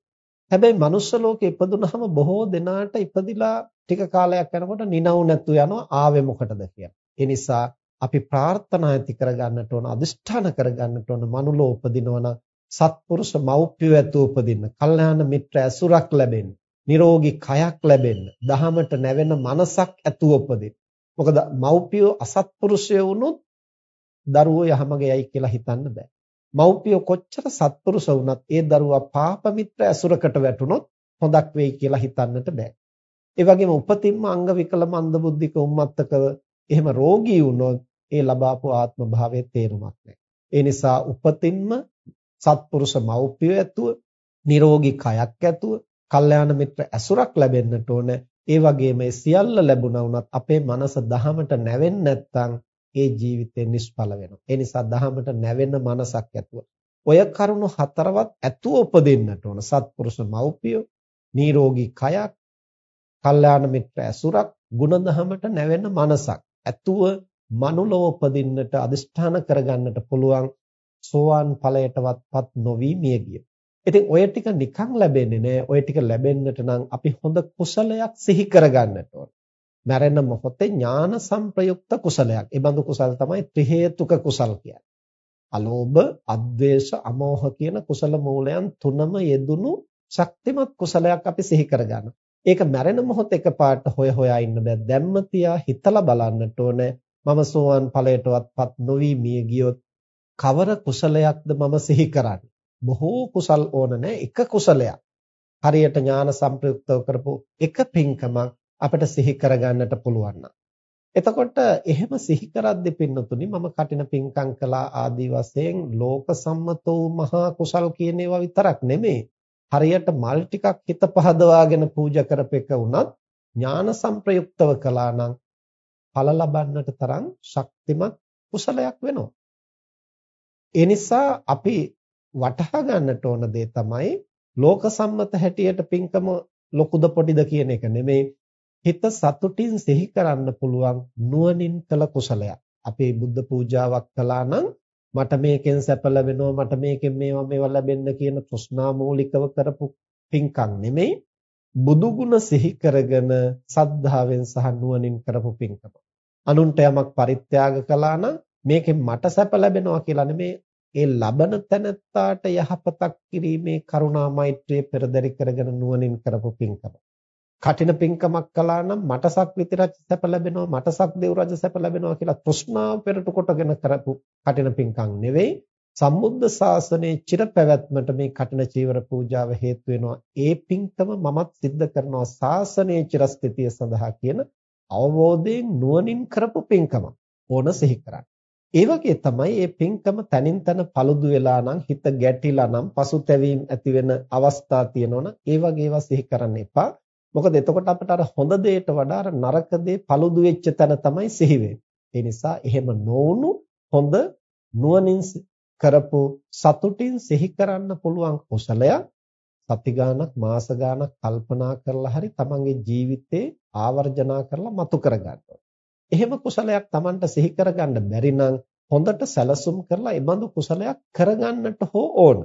හැබැයි මනුෂ්‍ය ලෝකෙ ඉපදුනහම බොහෝ දෙනාට ඉපදිලා ටික කාලයක් යනකොට නිනව් නැතු යනවා ආවේ මොකටද කියලා. ඒ නිසා අපි ප්‍රාර්ථනා ඇති කරගන්නට ඕන අදිෂ්ඨාන කරගන්නට ඕන මනුලෝ උපදිනවන සත්පුරුෂ මෞප්‍ය ඇතු උපදින්න, කල්යාණ මිත්‍ර ඇසුරක් ලැබෙන්න, නිරෝගී කයක් ලැබෙන්න, දහමට නැවෙන මනසක් ඇතුව උපදින්න. මොකද මෞපියෝ අසත්පුරුෂය වුණොත් දරුවෝ යහමගයයි කියලා හිතන්න බෑ. මෞපියෝ කොච්චර සත්පුරුෂ වුණත් ඒ දරුවා පාප මිත්‍ර ඇසුරකට වැටුනොත් හොඳක් වෙයි කියලා හිතන්නට බෑ. ඒ වගේම උපතින්ම අංග විකල මන්ද බුද්ධික උම්මත්තකව එහෙම රෝගී වුණොත් ඒ ලබාපු ආත්ම භාවයේ තේරුමක් නැහැ. ඒ නිසා උපතින්ම සත්පුරුෂ මෞපිය ඇතුව නිරෝගී කයක් ඇතුව කල්යාණ මිත්‍ර ඇසුරක් ලැබෙන්නට ඕන ඒ වගේම මේ සියල්ල ලැබුණා වුණත් අපේ මනස දහමට නැවෙන්නේ නැත්නම් ඒ ජීවිතේ නිෂ්ඵල වෙනවා. ඒ නිසා දහමට නැවෙන මනසක් ඇතුව ඔය කරුණු හතරවත් ඇතුව උපදින්නට ඕන. සත්පුරුෂ මෞපිය, නිරෝගී කයක්, කල්යාණ මිත්‍ර ඇසුරක්, ಗುಣධමයට නැවෙන මනසක් ඇතුව මනුලව උපදින්නට අදිෂ්ඨාන කරගන්නට පුළුවන් සෝවාන් ඵලයටවත්පත් නොවි මිය ගිය. ඉතින් ඔය ටික නිකන් ලැබෙන්නේ නෑ. ඔය ටික ලැබෙන්නට නම් අපි හොඳ කුසලයක් සිහි කරගන්නට ඕන. මරණ මොහොතේ ඥාන සංප්‍රයුක්ත කුසලයක්. ඒ බඳු කුසල තමයි ත්‍රි හේතුක කුසල් කියන්නේ. අලෝභ, අද්වේෂ, අමෝහ කියන කුසල මූලයන් තුනම යෙදුණු ශක්තිමත් කුසලයක් අපි සිහි කරගන්න. ඒක මරණ මොහොත එකපාරට හොය හොයා ඉන්න බෑ. දැම්ම තියා හිතලා බලන්නට ඕනේ. මම සෝවන් ඵලයටවත්පත් නොවි මිය ගියොත් කවර කුසලයක්ද මම සිහි කරන්නේ? බොහෝ කුසල් ඕන නැහැ එක කුසලයක්. හරියට ඥාන සංප්‍රයුක්තව කරපු එක පින්කමක් අපිට සිහි කරගන්නට පුළුවන් එතකොට එහෙම සිහි කරද්දී පින්නතුනි මම කටින පින්කම් කළා ආදී වශයෙන් ලෝක සම්මත වූ මහා කුසල් කියන ඒවා විතරක් නෙමෙයි. හරියට මල් ටිකක් හිත පහදවාගෙන පූජා කරපෙක වුණත් ඥාන සංප්‍රයුක්තව කළා නම් ඵල ලබන්නට තරම් ශක්තිමත් කුසලයක් වෙනවා. ඒ නිසා අපි වටහා ගන්නට ඕන දේ තමයි ලෝක සම්මත හැටියට පින්කම ලොකුද පොඩිද කියන එක නෙමෙයි. හිත සතුටින් සිහි කරන්න පුළුවන් නුවණින් කළ කුසලයක්. අපේ බුද්ධ පූජාවක් කළා නම් මට මේකෙන් සැප ලැබෙනවා මට මේකෙන් මේවා මේවා ලැබෙන්න කියන තෘෂ්ණා මූලිකව කරපු පින්කම් නෙමෙයි බුදු ගුණ සිහි කරගෙන සද්ධාවෙන් සහ නුවණින් කරපු පින්කම. අනුන්ට යමක් පරිත්‍යාග කළා නම් මේකෙන් මට සැප ලැබෙනවා කියලා නෙමෙයි ඒ ලබන තැනත්තාට යහපතක් කිරීමේ කරුණා මෛත්‍රිය පෙරදරි කරගෙන නුවණින් කරපු පින්කම. කටින පින්කමක් කළා නම් මටසක් විතරක් සැප ලැබෙනවා මටසක් දේව රජ සැප ලැබෙනවා කියලා තෘෂ්ණාව පෙරට කොටගෙන කරපු කටින පින්කම් නෙවෙයි. සම්බුද්ධ ශාසනයේ චිර පැවැත්මට මේ කටින චීවර පූජාව හේතු වෙනවා. ඒ පින්කම මමත් සිද්ධ කරනවා ශාසනයේ චිරස්ථිතිය සඳහා කියන අවබෝධයෙන් නුවණින් කරපු පින්කම. ඕන සිහි කරන්න. ඒ වගේ තමයි මේ පින්කම තනින් තන paludu වෙලා නම් හිත ගැටිලා නම් පසුතැවීම් ඇති වෙන අවස්ථා තියෙනවනම් ඒ වගේ ඒවා සිහි කරන්න එපා. මොකද එතකොට අපිට අර හොඳ දෙයට වඩා අර නරක දේ paludu වෙච්ච තැන තමයි සිහි වෙන්නේ. ඒ නිසා එහෙම නොවුණු හොඳ නුවණින් කරපු සතුටින් සිහි කරන්න පුළුවන් කුසලයක් සති ගාණක් මාස ගාණක් කල්පනා කරලා හරි තමන්ගේ ජීවිතේ ආවර්ජනා කරලා මතු කරගන්න එහෙම කුසලයක් තමන්ට සිහි කරගන්න බැරි නම් හොඳට සැලසුම් කරලා ඒ බඳු කුසලයක් කරගන්නට හෝ ඕන.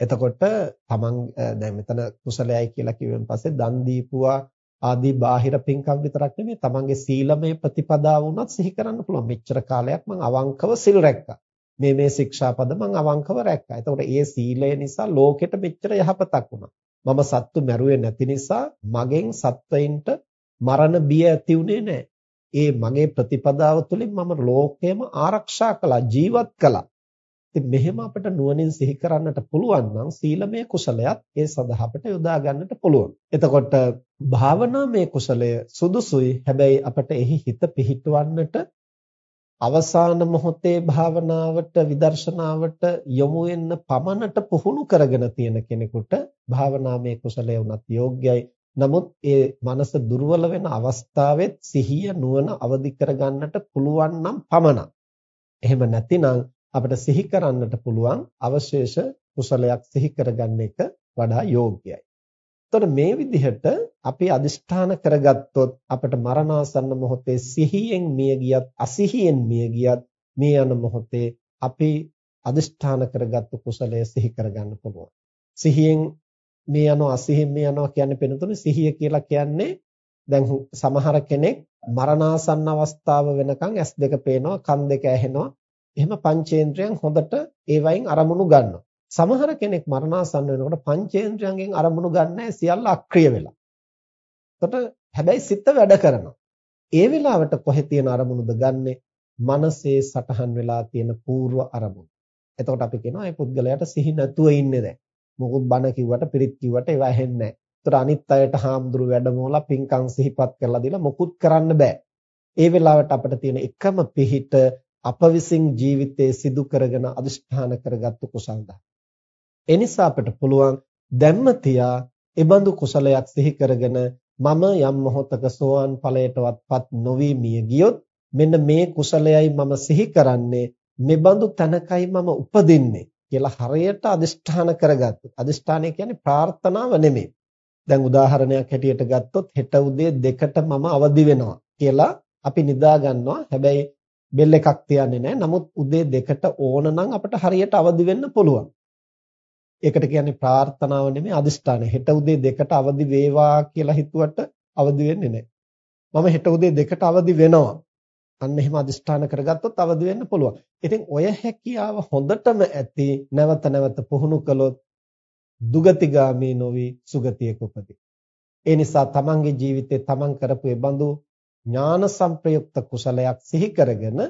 එතකොට තමන් දැන් මෙතන කුසලයයි කියලා කිව්වන් පස්සේ දන් දීපුවා ආදී බාහිර පින්කම් විතරක් නෙමෙයි තමන්ගේ සීලමය ප්‍රතිපදාව වුණත් සිහි කරන්න පුළුවන්. මෙච්චර කාලයක් මම අවංකව සිල් රැක්කා. මේ මේ ශික්ෂාපද මම අවංකව රැක්කා. එතකොට ඒ සීලය නිසා ලෝකෙට මෙච්චර යහපතක් වුණා. මම සත්තු මැරුවේ නැති නිසා මගෙන් සත්වයින්ට මරණ බිය ඇති උනේ නැහැ. ඒ මගේ ප්‍රතිපදාව තුළින් මම ලෝකයම ආරක්ෂා කළා, ජීවත් කළා. ඉතින් මෙහෙම අපිට නුවණින් සිහි කරන්නට පුළුවන් නම් සීලමය කුසලයක් ඒ සඳහා අපිට යොදා ගන්නට පුළුවන්. එතකොට භාවනාමය කුසලය සුදුසුයි. හැබැයි අපිට එහි හිත පිහිටවන්නට අවසාන මොහොතේ භාවනාවට විදර්ශනාවට යොමු වෙන්න පමණට පුහුණු කරගෙන තියෙන කෙනෙකුට භාවනාමය කුසලය උනත් යෝග්‍යයි. නමුත් ඒ මනස දුර්වල වෙන අවස්ථාවෙත් සිහිය නුවණ අවදි කරගන්නට පුළුවන් නම් පමණක්. එහෙම නැතිනම් අපිට සිහි කරන්නට පුළුවන් අවශේෂ කුසලයක් සිහි කරගන්න එක වඩා යෝග්‍යයි. එතකොට මේ විදිහට අපි අදිෂ්ඨාන කරගත්තොත් අපිට මරණාසන්න මොහොතේ සිහියෙන් මිය ගියත් අසිහියෙන් මිය ගියත් මේ යන මොහොතේ අපි අදිෂ්ඨාන කරගත්තු කුසලය සිහි කරගන්න පුළුවන්. සිහියෙන් මේ යනවා අසිහියෙන් මේ යනවා කියන්නේ පෙනුතුනේ සිහිය කියලා කියන්නේ දැන් සමහර කෙනෙක් මරණාසන්න අවස්ථාව වෙනකන් S2 පේනවා කන් දෙක ඇහෙනවා එහෙම පංචේන්ද්‍රයන් හොඳට ඒ වයින් අරමුණු ගන්නවා. සමහර කෙනෙක් මරණාසන්න වෙනකොට පංචේන්ද්‍රයන්ගෙන් අරමුණු ගන්නෑ සියල්ල අක්‍රිය වෙලා. එතකොට හැබැයි සිත වැඩ කරනවා. ඒ වෙලාවට කොහෙ තියෙන අරමුණුද ගන්නෙ? මනසේ සටහන් වෙලා තියෙන పూర్ව අරමුණු. එතකොට අපි කියනවා මේ පුද්ගලයාට සිහි නැතුව ඉන්නේ දැන්. මොකද බණ කිව්වට පිරිත් කිව්වට ඒවා ඇහෙන්නේ නැහැ. ඒතර අනිත් අයට හාමුදුරු වැඩමෝලා පින්කම් සිහිපත් කරලා දීලා මොකුත් කරන්න බෑ. ඒ වෙලාවට අපිට තියෙන එකම පිහිට අප විසින් ජීවිතයේ සිදු කරගෙන අදිෂ්ඨාන කරගත්තු කුසල් දහම්. ඒ නිසා අපිට පුළුවන් දැම්ම තියා ඒබඳු කුසලයක් සිහි කරගෙන මම යම් මොහොතක සෝවාන් ඵලයටවත්පත් නොවි මිය ගියොත් මෙන්න මේ කුසලයයි මම සිහි කරන්නේ මෙබඳු තැනකයි මම උපදින්නේ කියලා හරියට අදිෂ්ඨාන කරගත්තොත් අදිෂ්ඨානය කියන්නේ ප්‍රාර්ථනාව නෙමෙයි. දැන් උදාහරණයක් හැටියට ගත්තොත් හෙට උදේ දෙකට මම අවදි වෙනවා කියලා අපි නිදා ගන්නවා. හැබැයි බෙල් එකක් තියන්නේ නැහැ. නමුත් උදේ දෙකට ඕන නම් අපිට හරියට අවදි වෙන්න පුළුවන්. ඒකට කියන්නේ ප්‍රාර්ථනාව නෙමෙයි අදිෂ්ඨානය. හෙට උදේ දෙකට අවදි වේවා කියලා හිතුවට අවදි වෙන්නේ නැහැ. මම හෙට උදේ දෙකට අවදි වෙනවා. අන්න එහෙම අදිෂ්ඨාන කරගත්තොත් අවදි වෙන්න පුළුවන්. ඉතින් ඔය හැකියාව හොඳටම ඇති නැවත නැවත පුහුණු කළොත් දුගතිගාමී නොවි සුගතියක උපදී. ඒ නිසා තමන්ගේ ජීවිතේ තමන් කරපු ඒ බඳු ඥාන සංප්‍රයුක්ත කුසලයක් සිහි කරගෙන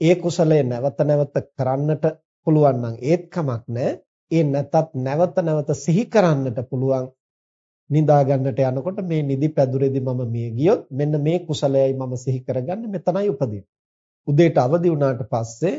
ඒ කුසලය නැවත නැවත කරන්නට පුළුවන් නම් ඒත් කමක් නැහැ. ඒ නැතත් නැවත නැවත සිහි කරන්නට පුළුවන් නිදා ගන්නට යනකොට මේ නිදි පැදුරේදී මම මිය ගියොත් මෙන්න මේ කුසලයයි මම සිහි කරගන්නේ මෙතනයි උපදින්නේ. උදේට අවදි වුණාට පස්සේ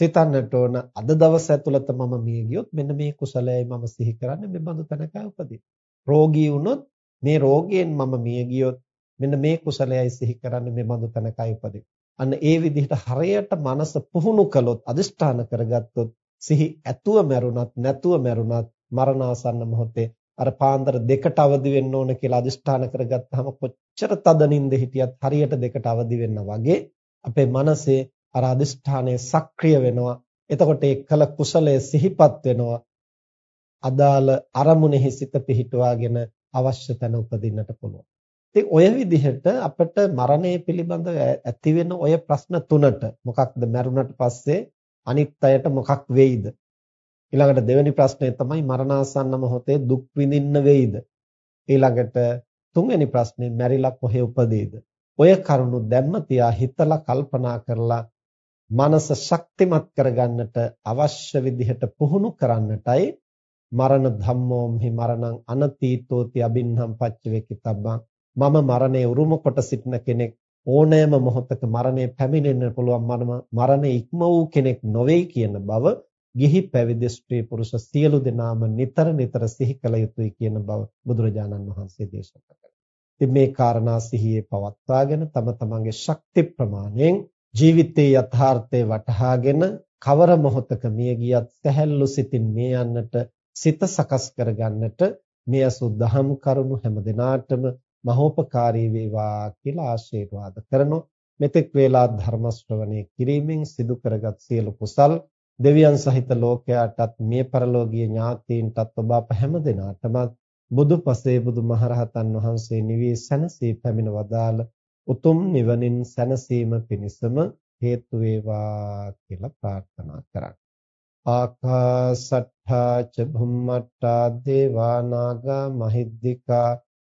සිතන්නට ඕන අද දවස් ඇතුළත මම මිය ගියොත් මෙන්න මේ කුසලයයි මම සිහි කරන්නේ මේ බඳු තැනකයි උපදින්නේ. රෝගී වුණොත් මේ රෝගයෙන් මම මිය ගියොත් මෙන්න මේ කුසලයයි සිහි කරන්නේ මේ බඳු තැනකයි උපදින්නේ. අන්න ඒ විදිහට හරියට මනස පුහුණු කළොත් අදිෂ්ඨාන කරගත්තොත් සිහි ඇතුව මැරුණත් නැතුව මැරුණත් මරණාසන්න මොහොතේ අර පාන්දර දෙකට අවදි වෙන්න ඕන කියලා අදිෂ්ඨාන කරගත්තාම කොච්චර තදනින්ද හිටියත් හරියට දෙකට අවදි වෙන්න වගේ අපේ මනසේ අර අදිෂ්ඨානය සක්‍රිය වෙනවා. එතකොට ඒ කල කුසලයේ සිහිපත් වෙනවා. අදාළ අරමුණෙහි සිත පිහිටුවාගෙන අවශ්‍ය තැන උපදින්නට පුළුවන්. ඉතින් ඔය විදිහට අපිට මරණය පිළිබඳව ඇති වෙන ඔය ප්‍රශ්න තුනට මොකක්ද මරුණට පස්සේ අනිත් අයට මොකක් වෙයිද? ඊළඟට දෙවෙනි ප්‍රශ්නය තමයි මරණාසන්න මොහොතේ දුක් විඳින්න වෙයිද? ඊළඟට තුන්වෙනි ප්‍රශ්නේ මැරිලා කොහේ උපදීද? ඔය කරුණු දැම්ම තියා හිතලා කල්පනා කරලා මනස ශක්තිමත් කරගන්නට අවශ්‍ය විදිහට පුහුණු කරන්නටයි මරණ ධම්මෝම්හි මරණං අනතීතෝති අබින්නම් පච්චවේකිතබ්බං මම මරණය උරුම කොට සිටින කෙනෙක් ඕනෑම මොහොතක මරණය පැමිණෙන්න පුළුවන් මරණය ඉක්ම වූ කෙනෙක් නොවේයි කියන බව ගිහි පැවිදි ස්ත්‍රී පුරුෂ සියලු දෙනාම නිතර නිතර සිහි කළ යුතුයි කියන බව බුදුරජාණන් වහන්සේ දේශනා කළා. ඉතින් මේ කාරණා සිහියේ පවත්වාගෙන තම තමන්ගේ ශක්ති ප්‍රමාණයෙන් ජීවිතයේ යථාර්ථය වටහාගෙන කවර මොහොතක මිය ගියත් සැහැල්ලු සිතින් මිය යන්නට සිත සකස් කරගන්නට මේ අසුද්ධහම් කරුණු හැම දිනාටම මහෝපකාරී වේවා කියලා ආශිර්වාද කරනවා මෙතෙක් වේලා ධර්ම ශ්‍රවණය කිරීමෙන් සිදු කරගත් සියලු කුසල් දෙවියන් සහිත ලෝකයාටත් මේ පරලෝකීය ඥාතීන්ටත් ඔබ අප හැම දිනාටම බුදු පසේ බුදු මහරහතන් වහන්සේ නිවී සැනසී පැමිණ වදාළ උතුම් නිවනින් සැනසීම පිණිසම හේතු වේවා කියලා ප්‍රාර්ථනා කරා. ආකාසට්ඨා ච භුම්මට්ඨා දේවා නාග මහිද්దికා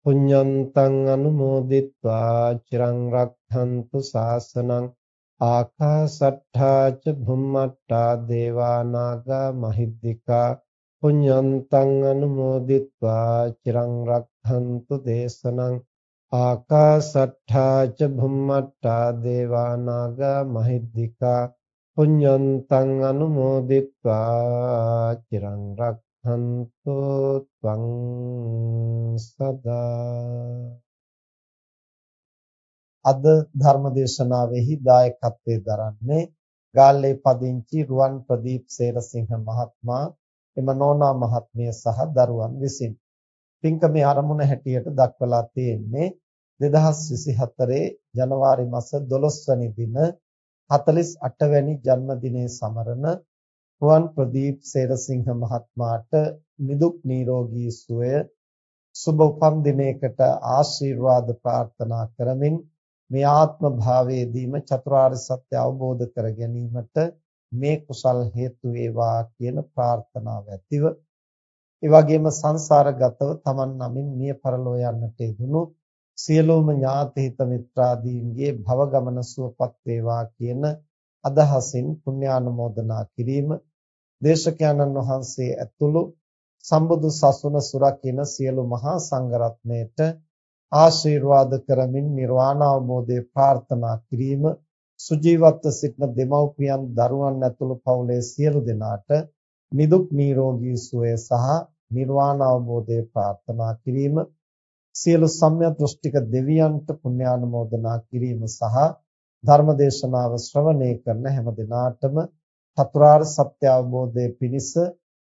පුඤ්ඤන්තං අනුමෝදිත්වා චිරං රක්ඛන්තු ශාසනං ආකාසට්ඨා ච භුම්මට්ඨා දේවා නාග මහිද්దికා පුඤ්ඤන්තං අනුමෝදිත්වා චිරං රක්ඛන්තු දේශනං ආකාසට්ඨා ච භුම්මට්ඨා දේවා නාග මහිද්దికා පුඤ්ඤන්තං අනුමෝදිත්වා චිරං රක් රක්ඛන්තු ත්වං සදා අද ධර්මදේශනාවෙහි දායකත්වයේ දරන්නේ ගාල්ලේ පදිංචි රුවන් ප්‍රදීප් සේරසිංහ මහත්මයා එම නෝනා මහත්මිය සහ දරුවන් විසින්. පින්කමේ ආරමුණ හැටියට දක්වලා තියෙන්නේ 2024 ජනවාරි මාස 12 වෙනි දින 48 වෙනි ජන්මදිනයේ සමරන රුවන් ප්‍රදීප් සේරසිංහ මහත්මයාට නිදුක් නිරෝගී සුවය. සුබ උපන් දිනයකට ආශිර්වාද ප්‍රාර්ථනා කරමින් මේ ආත්ම භාවයේදීම චතුරාර්ය සත්‍ය අවබෝධ කර ගැනීමට මේ කුසල් හේතු වේවා කියන ප්‍රාර්ථනාව ඇතිව ඒ වගේම සංසාරගතව Taman නමින් මිය පරලෝ යන්නට යෙදුණු සියලුම ඥාති හිත මිත්‍රාදීන්ගේ භව ගමන සුවපත් වේවා කියන අදහසින් පුණ්‍යානුමෝදනා කිරීම දේශකයන්න් වහන්සේ ඇතුළු සම්බුදු සසුන සුරකින සියලු මහා සංඝරත්නයට ආශිර්වාද කරමින් නිර්වාණ අවබෝධය ප්‍රාර්ථනා කිරීම සුජීවත්ව සිටින දෙමව්පියන් දරුවන් ඇතුළු පවුලේ සියලු දෙනාට නිදුක් නිරෝගී සුවය සහ නිර්වාණ අවබෝධය ප්‍රාර්ථනා කිරීම සියලු සම්‍යක් දෘෂ්ටික දෙවියන්ට පුණ්‍යානුමෝදනා කිරීම සහ ධර්මදේශනාව ශ්‍රවණය කරන හැම දිනාටම චතුරාර්ය සත්‍ය අවබෝධයේ පිණිස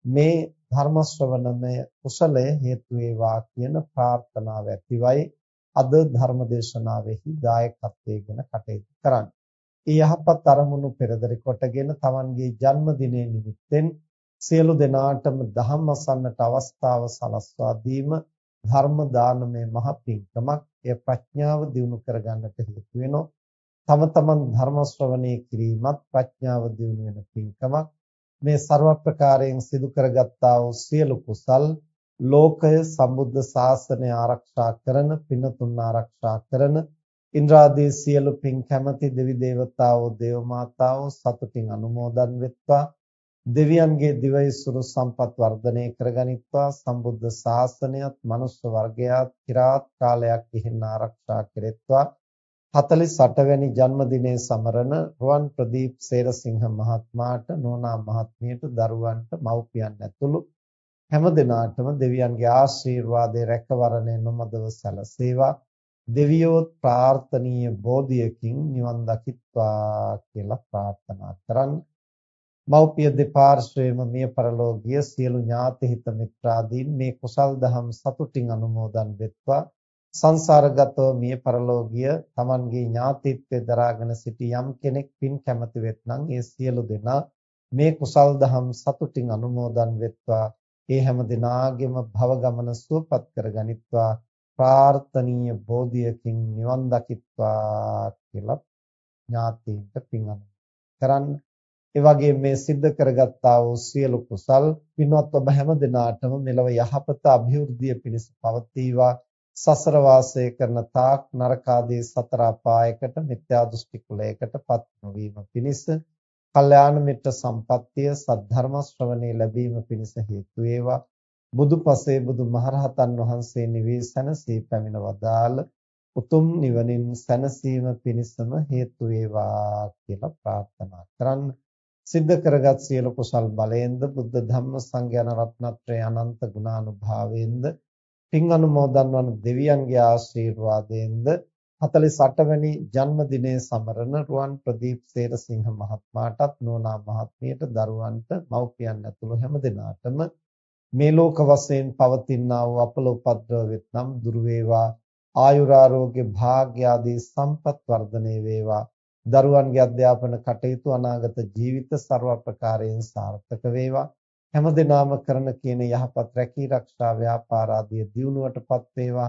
මේ ධර්ම ශ්‍රවණමය කුසලය හේතු වේවා කියන ප්‍රාර්ථනාව ඇතිවයි අද ධර්ම දේශනාවෙහි දායකත්වයෙන් කටයුතු කරන්නේ. ඒ යහපත් අරමුණු පෙරදරි කොටගෙන Tamanගේ ජන්මදිනයේ නිමිත්තෙන් සියලු දෙනාටම ධම්ම අසන්නට අවස්ථාව සලස්වා දීම ධර්ම දානමය මහ පිංකමක්. එය ප්‍රඥාව දියුණු කරගන්නට හේතු වෙනවා. තම තමන් ධර්ම ශ්‍රවණය කිරීමත් ප්‍රඥාව දියුණු වෙන පින්කමක්. මේ ਸਰව ප්‍රකාරයෙන් සිදු කරගත්තා වූ සියලු කුසල් ලෝකය සම්බුද්ධ ශාසනය ආරක්ෂා කරන පින තුන් ආරක්ෂා කරන ඉන්ද්‍රාදී සියලු පින් කැමැති දෙවි දේවතාවෝ දේව මාතාවෝ සතුටින් අනුමෝදන් වෙත්වා. දෙවියන්ගේ දිවයිසුරු සම්පත් වර්ධනය කරගනිත්වා. සම්බුද්ධ ශාසනයත් මනුෂ්‍ය වර්ගයාත් চিරාත් කාලයක් ඉහින් ආරක්ෂා කෙරෙත්වා. 48 වැනි ජන්මදිනයේ සමරන රුවන් ප්‍රදීප් සේරසිංහ මහත්මයාට නෝනා මහත්මියට දරුවන්ට මව්පියන් ඇතුළු හැම දිනාටම දෙවියන්ගේ ආශිර්වාදයේ රැකවරණය නොමදව සැලසේවා. දෙවියෝ ප්‍රාර්ථනීය බෝධියකින් නිවන් දකිත්වා කියලා ප්‍රාර්ථනා කරන් මව්පිය දෙපාර්ශ්වයේම මිය පරලෝකීය සියලු ඥාති හිත මිත්‍රාදීන් මේ කුසල් දහම් සතුටින් අනුමෝදන් වෙත්වා. සංසාරගතව මිය පරලෝකීය Tamanගේ ඥාතිත්වයේ දරාගෙන සිටි යම් කෙනෙක් පින් කැමති වෙත්නම් ඒ සියලු දෙනා මේ කුසල් දහම් සතුටින් අනුමෝදන් වෙත්වා. ඒ හැම දිනාගෙම භව ගමන සුවපත් කරගනිත්වා ප්‍රාර්ථනීය බෝධියකින් නිවන් දකිත්වා කියලා ඥාතීන්ට පින් කරන්න. ඒ වගේ මේ සිද්ධ කරගත්තා වූ සියලු කුසල් පින්වත් ඔබ හැම දිනාටම මෙලව යහපත અભිවෘද්ධිය පිණිස පවතිවා. සසර වාසය කරන තාක් නරකාදී සතර අපායකට මිත්‍යා දෘෂ්ටි කුලයකටපත් නොවීම පිණිස කල්යාණ මිත්‍ර සම්පත්තිය සද්ධර්ම ශ්‍රවණේ ලැබීම පිණිස හේතු වේවා බුදුපසේ බුදු මහරහතන් වහන්සේ නිවී සැනසී පැමිණ වදාළ උතුම් නිවනින් සැනසීම පිණිසම හේතු වේවා කියලා ප්‍රාර්ථනා කරන්න. සිද්ධ කරගත් සියලු කුසල් බලයෙන්ද බුද්ධ ධම්ම සංඝයාන රත්නත්‍රයේ අනන්ත ගුණානුභාවයෙන්ද පින් අනුමෝදන් වන දෙවියන්ගේ ආශිර්වාදයෙන්ද 48 වැනි ජන්මදිනයේ සමරන රුවන් ප්‍රදීප් සේරසිංහ මහත්මයාටත් නෝනා මහත්මියට දරුවන්ට මව්පියන් ඇතුළු හැම දෙනාටම මේ ලෝක වශයෙන් පවතිනා වූ අපල උපද්‍රව වෙත්නම් දුර වේවා. ආයුරාරෝග්‍ය භාග්ය ආදී සම්පත් වර්ධනය වේවා. දරුවන්ගේ අධ්‍යාපන කටයුතු අනාගත ජීවිත ਸਰව ප්‍රකාරයෙන් සාර්ථක වේවා. හැම දිනාම කරන කියන යහපත් රැකී ආරක්ෂා ව්‍යාපාර ආදී දියුණුවටපත් වේවා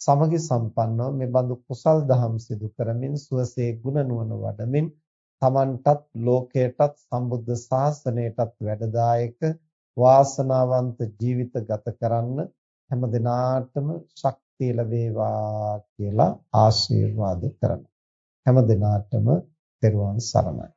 සමගි සම්පන්නව මේ බඳු කුසල් දහම් සිදු කරමින් සුවසේ ගුණ නුවණ වඩමින් තමන්ටත් ලෝකයටත් සම්බුද්ධ ශාසනයටත් වැඩදායක වාසනාවන්ත ජීවිත ගත කරන්න හැම දිනාටම ශක්තිය ලැබේවා කියලා ආශිර්වාද කරනවා. හැම දිනාටම පෙරවන් සරණයි.